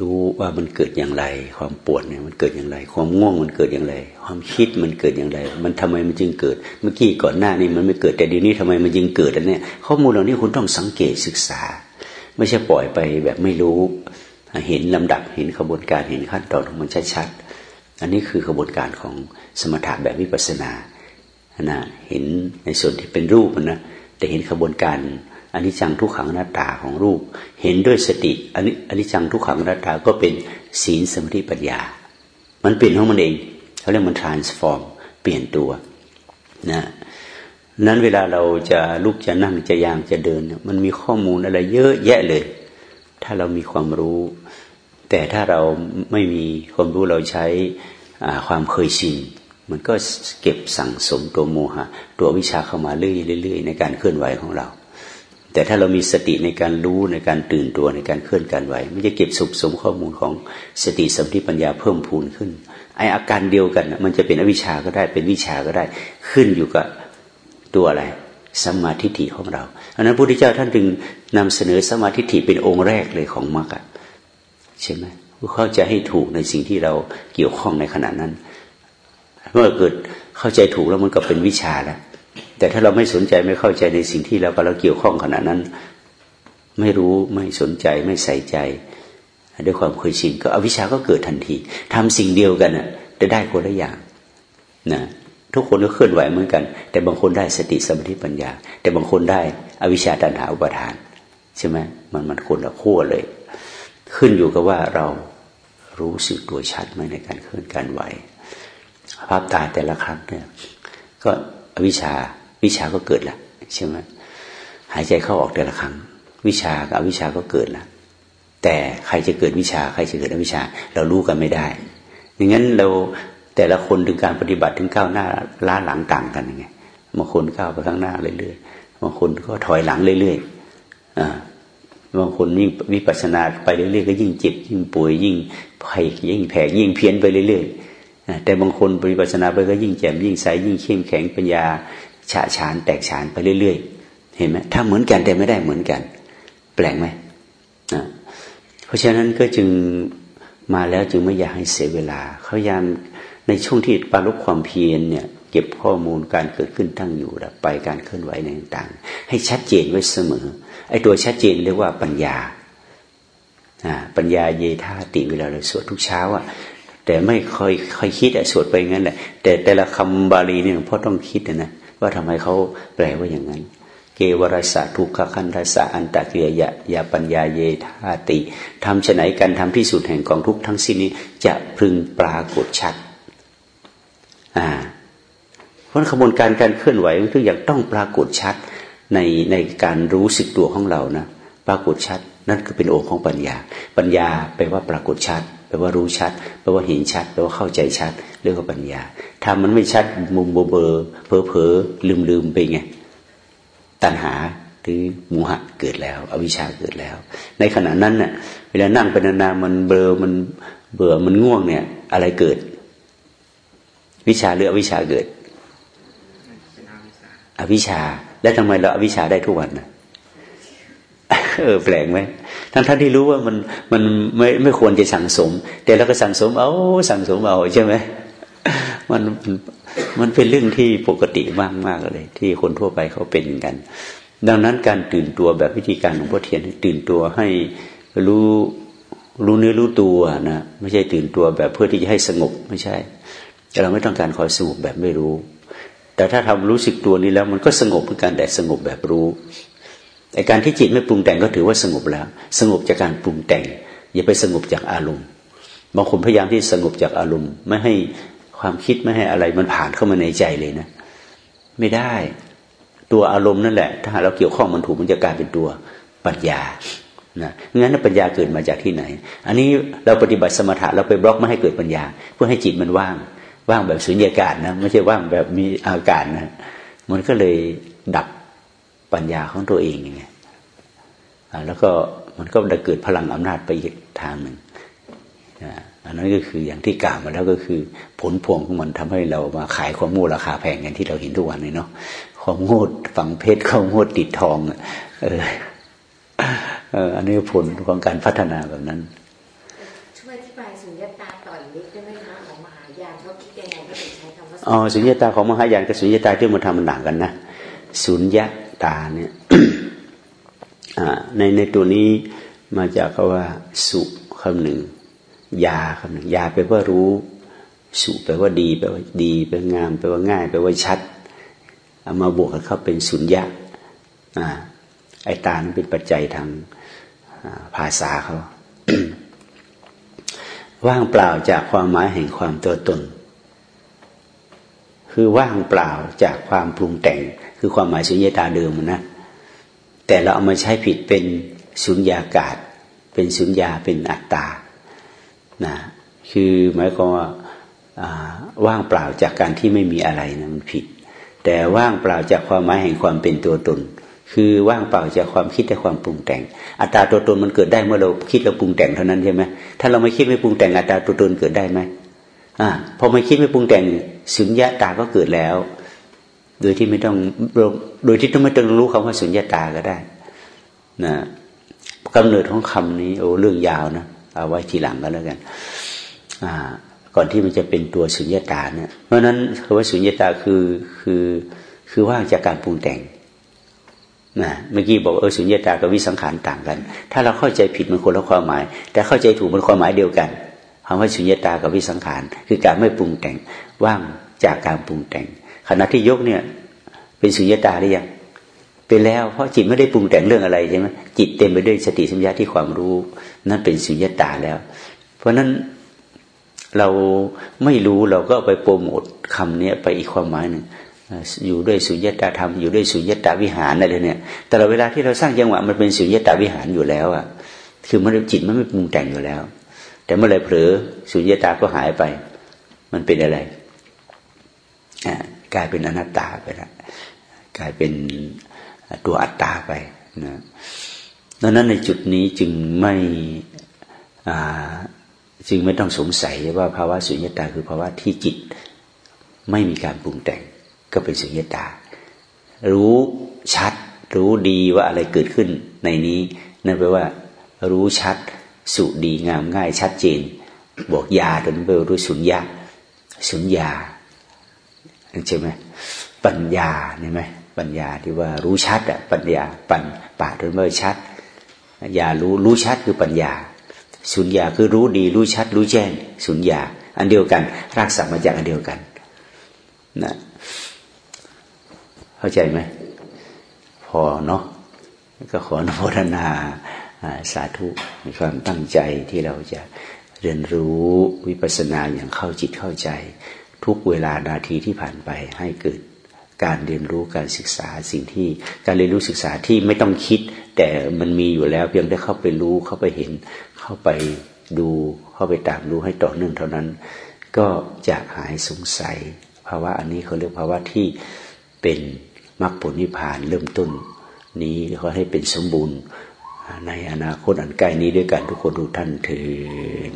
รู้ว่ามันเกิดอย่างไร ความปวดเนี่ยมันเกิดอย่างไร ความง่วงมันเกิดอย่างไร ความคิดมันเกิดอย่างไร มันทำไมมันจึงเกิด เมื่อกี้ก่อนหน้านี้มันไม่เกิดแต่เดี๋ยวนี้ทำไมมันจึงเกิดอันเนี้ยข้อมูลเหล่านี้คุณต้องสังเกตศึกษา ไม่ใช่ปล่อยไปแบบไม่รู้ เห็นลำดับเห็นขบวนการเห็นขั้นตอนของมันชัดๆอันนี้คือขบวนการของสมถะแบบวิปัสสนานะเห็นในส่วนที่เป็นรูปนะ แต่เห็นขบวนการอันนี้จังทุกขังหน้าตาของรูป เห็นด้วยสติอันนี้อันนี้จังทุกขังหน้าตาก็เป็นศีลสมาธิปัญญา มันเปลี่ยนของมันเองเขาเรียกมัน transform เปลี่ยนตัวนะนั้นเวลาเราจะลุกจะนั่งจะยางจะเดิน มันมีข้อมูลอะไรเยอะแยะเลย ถ้าเรามีความรู้ แต่ถ้าเราไม่มีความรู้เราใช้ความเคยชิน มันก็เก็บสั่งสมตัวโมหะ ตัววิชาเข้ามาเรื่อยๆในการเคลื่อนไหวของเรา แต่ถ้าเรามีสติในการรู้ในการตื่นตัวในการเคลื่อนการไหว มันจะเก็บสุสมข้อมูลของสติสมธิปัญญาเพิ่มพูนขึ้น ไออาการเดียวกันมันจะเป็นอวิชาก็ได้เป็นวิชาก็ได้ขึ้นอยู่กับตัวอะไรสมาธิฐิของเราอันนั้นพระพุทธเจ้าท่านจึงนำเสนอสมาธิฐิเป็นองค์แรกเลยของมรรคใช่ไหมเพื่อเข้าใจให้ถูกในสิ่งที่เราเกี่ยวข้องในขณะนั้น เมื่อเกิดเข้าใจถูกแล้วมันก็เป็นวิชาแล้วแต่ถ้าเราไม่สนใจไม่เข้าใจในสิ่งที่เรากำลังเกี่ยวข้องขณะนั้น ไม่รู้ไม่สนใจไม่ใส่ใจ ด้วยความเคยชินก็อวิชาก็เกิดทันทีทำสิ่งเดียวกันน่ะแต่ได้คนละอย่างนะทุกคนก็เคลื่อนไหวเหมือนกัน แต่บางคนได้สติสมาธิปัญญา แต่บางคนได้อวิชชาตัณหาอุปทาน ใช่ไหมมันมันคนละขั้วเลย ขึ้นอยู่กับว่าเรารู้สึกตัวชัดไหมในการเคลื่อนการไหว ภาพตาแต่ละครั้งเนี่ย ก็อวิชาวิชาก็เกิดละใช่ไหมหายใจเข้าออกแต่ละครั้ง วิชากับอวิชาก็เกิดละแต่ใครจะเกิดวิชาใครจะเกิดอวิชา เรารู้กันไม่ได้ดังนั้นเราแต่ละคนถึงการปฏิบัติถึงก้าวหน้าล้าหลังต่างกันยังไงบางคนก้าวไปข้างหน้าเรื่อยๆบางคนก็ถอยหลังเรื่อยๆอ่าบางคนยิ่งวิปัสสนาไปเรื่อยๆก็ยิ่งเจ็บยิ่งป่วยยิ่งไผ่ยิ่งแผ่ยิ่งเพี้ยนไปเรื่อยๆ แต่บางคนปฏิปัสนาไปก็ยิ่งแจ่มยิ่งใสยิ่งเข้มแข็งปัญญาฉาฉานแตกฉานไปเรื่อยๆ เห็นไหมถ้าเหมือนกันแต่ไม่ได้เหมือนกัน แปลงไหมนะเพราะฉะนั้นก็จึงมาแล้วจึงไม่อยากให้เสียเวลาเขายามในช่วงที่ปารุความเพียรเนี่ยเก็บข้อมูลการเกิดขึ้นตั้งอยู่ไปการเคลื่อนไหวต่างๆ ให้ชัดเจนไว้เสมอไอ้ตัวชัดเจนเรียกว่าปัญญาปัญญาเยธาติเวลาเราสวดทุกเช้าอะ แต่ไม่ค่อยค่อยคิดอะสวดไปงั้นแหละ แต่แต่ละคำบาลีนี่ยพ่อต้องคิดนะว่าทำไมเขาแปลว่าอย่างนั้น เกวรสะทุกขคันทสะอันตะเกียยะยาปัญญาเยธาติทำฉไหนกันทำที่สุดแห่งกองทุกทั้งสิ้นนี้ จะพึงปรากฏชัดอ่าเพราะขบวนการการเคลื่อนไหวทุกอย่างต้องปรากฏชัดในในการรู้สึกตัวของเรานะปรากฏชัด นั่นคือเป็นองค์ของปัญญา ปัญญาแปลว่าปรากฏชัด ลว่ารู้ชัดแปลว่าเห็นชัดแปลว่าเข้าใจชัด เรื่องของปัญญา ถ้ามันไม่ชัดมุมเบอเบอเพอเพอลืมลืมไปไงตัณหาหรือมูหะเกิดแล้ว อวิชชาเกิดแล้ว ในขณะนั้นเน่ะเวลานั่งเป็นนานๆมันเบลอมันเบื่อมันง่วงเนี่ย อะไรเกิด วิชาหรืออวิชชาเกิด อวิชชา แล้วทำไมเราอวิชชาได้ทุกวันนะเออแปลกไหม ทั้งท่านที่รู้ว่ามันมันไม่ไม่ควรจะสั่งสม แต่เราก็สั่งสมเอาสั่งสมเอาใช่ไหมมันมันเป็นเรื่องที่ปกติมากมากเลย ที่คนทั่วไปเขาเป็นกัน ดังนั้นการตื่นตัวแบบวิธีการของพ่อเทียนตื่นตัวให้รู้รู้เนื้อรู้ตัวนะไม่ใช่ตื่นตัวแบบเพื่อที่จะให้สงบไม่ใช่เราไม่ต้องการคอยสงบแบบไม่รู้ แต่ถ้าทำรู้สึกตัวนี้แล้วมันก็สงบเหมือนกันแต่สงบแบบรู้ แต่การที่จิตไม่ปรุงแต่งก็ถือว่าสงบแล้ว สงบจากการปรุงแต่ง อย่าไปสงบจากอารมณ์ บางคนพยายามที่สงบจากอารมณ์ ไม่ให้ความคิดไม่ให้อะไรมันผ่านเข้ามาในใจเลยนะ ไม่ได้ตัวอารมณ์นั่นแหละ ถ้าเราเกี่ยวข้องมันถูกมันจะกลายเป็นตัวปัญญานะงั้นปัญญาเกิดมาจากที่ไหน อันนี้เราปฏิบัติสมถะเราไปบล็อกไม่ให้เกิดปัญญา เพื่อให้จิตมันว่าง ว่างแบบสุญญากาศนะไม่ใช่ว่างแบบมีอากาศนะ มันก็เลยดับ ปัญญาของตัวเองยังไงแล้วก็มันก็ได้เกิดพลังอำนาจไปอีกทางหนึ่งอันนั้นก็คืออย่างที่กล่าวมาแล้วก็คือ ผลพวงของมันทำให้เรามาขายความโง่ราคาแพงกันที่เราเห็นทุกวันนี้เนาะความโง่ฝังเพชรความโง่ติดทองเออเอออันนี้ผลของการพัฒนาแบบนั้น ช่วยอธิบายสุญญตาต่ออีกนิดได้ไหมคะของมหายานเขาคิดยังไงก็ถึงใช้คำว่าอ๋อสุญญตาของมหายานกับสุญญตาที่มันทำมันต่างกันนะสุญญ ตาเนี่ยในในตัวนี้มาจากคำว่า สุคำหนึ่ง ยาคำหนึ่ง ยาแปลว่ารู้ สุแปลว่าดีแปลว่าดีแปลว่างามแปลว่าง่ายแปลว่าชัดเอามาบวกกันเข้าเป็นสุญญาไอตานั้นเป็นปัจจัยทางภาษาเขาว่างเปล่าจากความหมายแห่งความตัวตน คือว่างเปล่าจากความปรุงแต่ง คือความหมายสุญญตาเดิมนะ แต่เราเอามาใช้ผิดเป็นสุญญากาศ เป็นสุญญาเป็นอัตตานะคือหมายความว่าว่างเปล่าจากการที่ไม่มีอะไรนะมันผิด แต่ว่างเปล่าจากความหมายแห่งความเป็นตัวตน คือว่างเปล่าจากความคิดและความปรุงแต่ง อัตตาตัวตนมันเกิดได้เมื่อเราคิดเราปรุงแต่งเท่านั้นใช่ไหมถ้าเราไม่คิดไม่ปรุงแต่งอัตตาตัวตนเกิดได้ไหมอ่าพอไม่คิดไม่ปรุงแต่งสุญญาตาก็เกิดแล้ว โดยที่ไม่ต้องโดยที่ต้องไม่ต้องรู้คำว่าสุญญาตาก็ได้นะกำเนิดของคำนี้โอ้เรื่องยาวนะเอาไว้ทีหลังก็แล้วกัน อ่า ก่อนที่มันจะเป็นตัวสุญญตาเนี่ยเพราะฉะนั้นคำว่าสุญญตาคือคือคือว่างจากการปรุงแต่งนะเมื่อกี้บอกเออสุญญตากับวิสังขารต่างกัน ถ้าเราเข้าใจผิดมันคนละความหมาย แต่เข้าใจถูกมันความหมายเดียวกันคำว่าสุญญตากับวิสังขาร คือการไม่ปรุงแต่งว่างจากการปรุงแต่ง ณะที่ยกเนี่ย เป็นสุญญตาหรือยังเป็นแล้วเพราะจิตไม่ได้ปรุงแต่งเรื่องอะไรใช่ไหมจิตเต็มไปด้วยสติสัมยาที่ความรู้ นั่นเป็นสุญญตาแล้ว เพราะนั้นเราไม่รู้เราก็ไปโปรโมทคำนี้ไปอีกความหมายหนึ่งอยู่ด้วยสุญญตาธรรมอยู่ด้วยสุญญตาวิหารอะไรเนี่ย แต่เราเวลาที่เราสร้างจังหวะมันเป็นสุญญตาวิหารอยู่แล้วอะคือมันจิตมันไม่ปรุงแต่งอยู่แล้ว แต่เมื่อไรเผลอสุญญตาก็หายไป มันเป็นอะไรอ่า กลายเป็นอนัตตาไปแล้วกลายเป็นตัวอัตตาไปนะดังนั้นในจุดนี้จึงไม่จึงไม่ต้องสงสัยว่าภาวะสุญญตาคือภาวะที่จิตไม่มีการปรุงแต่งก็เป็นสุญญตา รู้ชัด รู้ดีว่าอะไรเกิดขึ้นในนี้นั่นแปลว่า รู้ชัดสุดีงามง่ายชัดเจน บอกยาตัวนั้นแปลว่ารู้สุญญาสุญญา ใช่ไหมปัญญาเห็นไหมปัญญาที่ว่ารู้ชัดอะปัญญาปัญป่าโดยเมื่อชัดญารู้รู้ชัดคือปัญญา สุญญาคือรู้ดีรู้ชัด รู้แจ้ง สุญญา อันเดียวกันรากศัพท์มาจากอันเดียวกันนะเข้าใจไหมพอเนาะก็ขออนุโมทนาสาธุมีความตั้งใจที่เราจะเรียนรู้วิปัสสนาอย่างเข้าจิตเข้าใจ ทุกเวลานาทีที่ผ่านไปให้เกิดการเรียนรู้การศึกษาสิ่งที่การเรียนรู้ศึกษาที่ไม่ต้องคิด แต่มันมีอยู่แล้วเพียงได้เข้าไปรู้เข้าไปเห็น เข้าไปดูเข้าไปตามรู้ให้ต่อเนื่องเท่านั้น ก็จะหายสงสัยภาวะอันนี้เขาเรียกภาวะที่เป็นมรรคผลนิพพานเริ่มต้น นี้เขาให้เป็นสมบูรณ์ในอนาคตอันใกล้นี้ด้วยกันทุกคนทุกท่านเถิด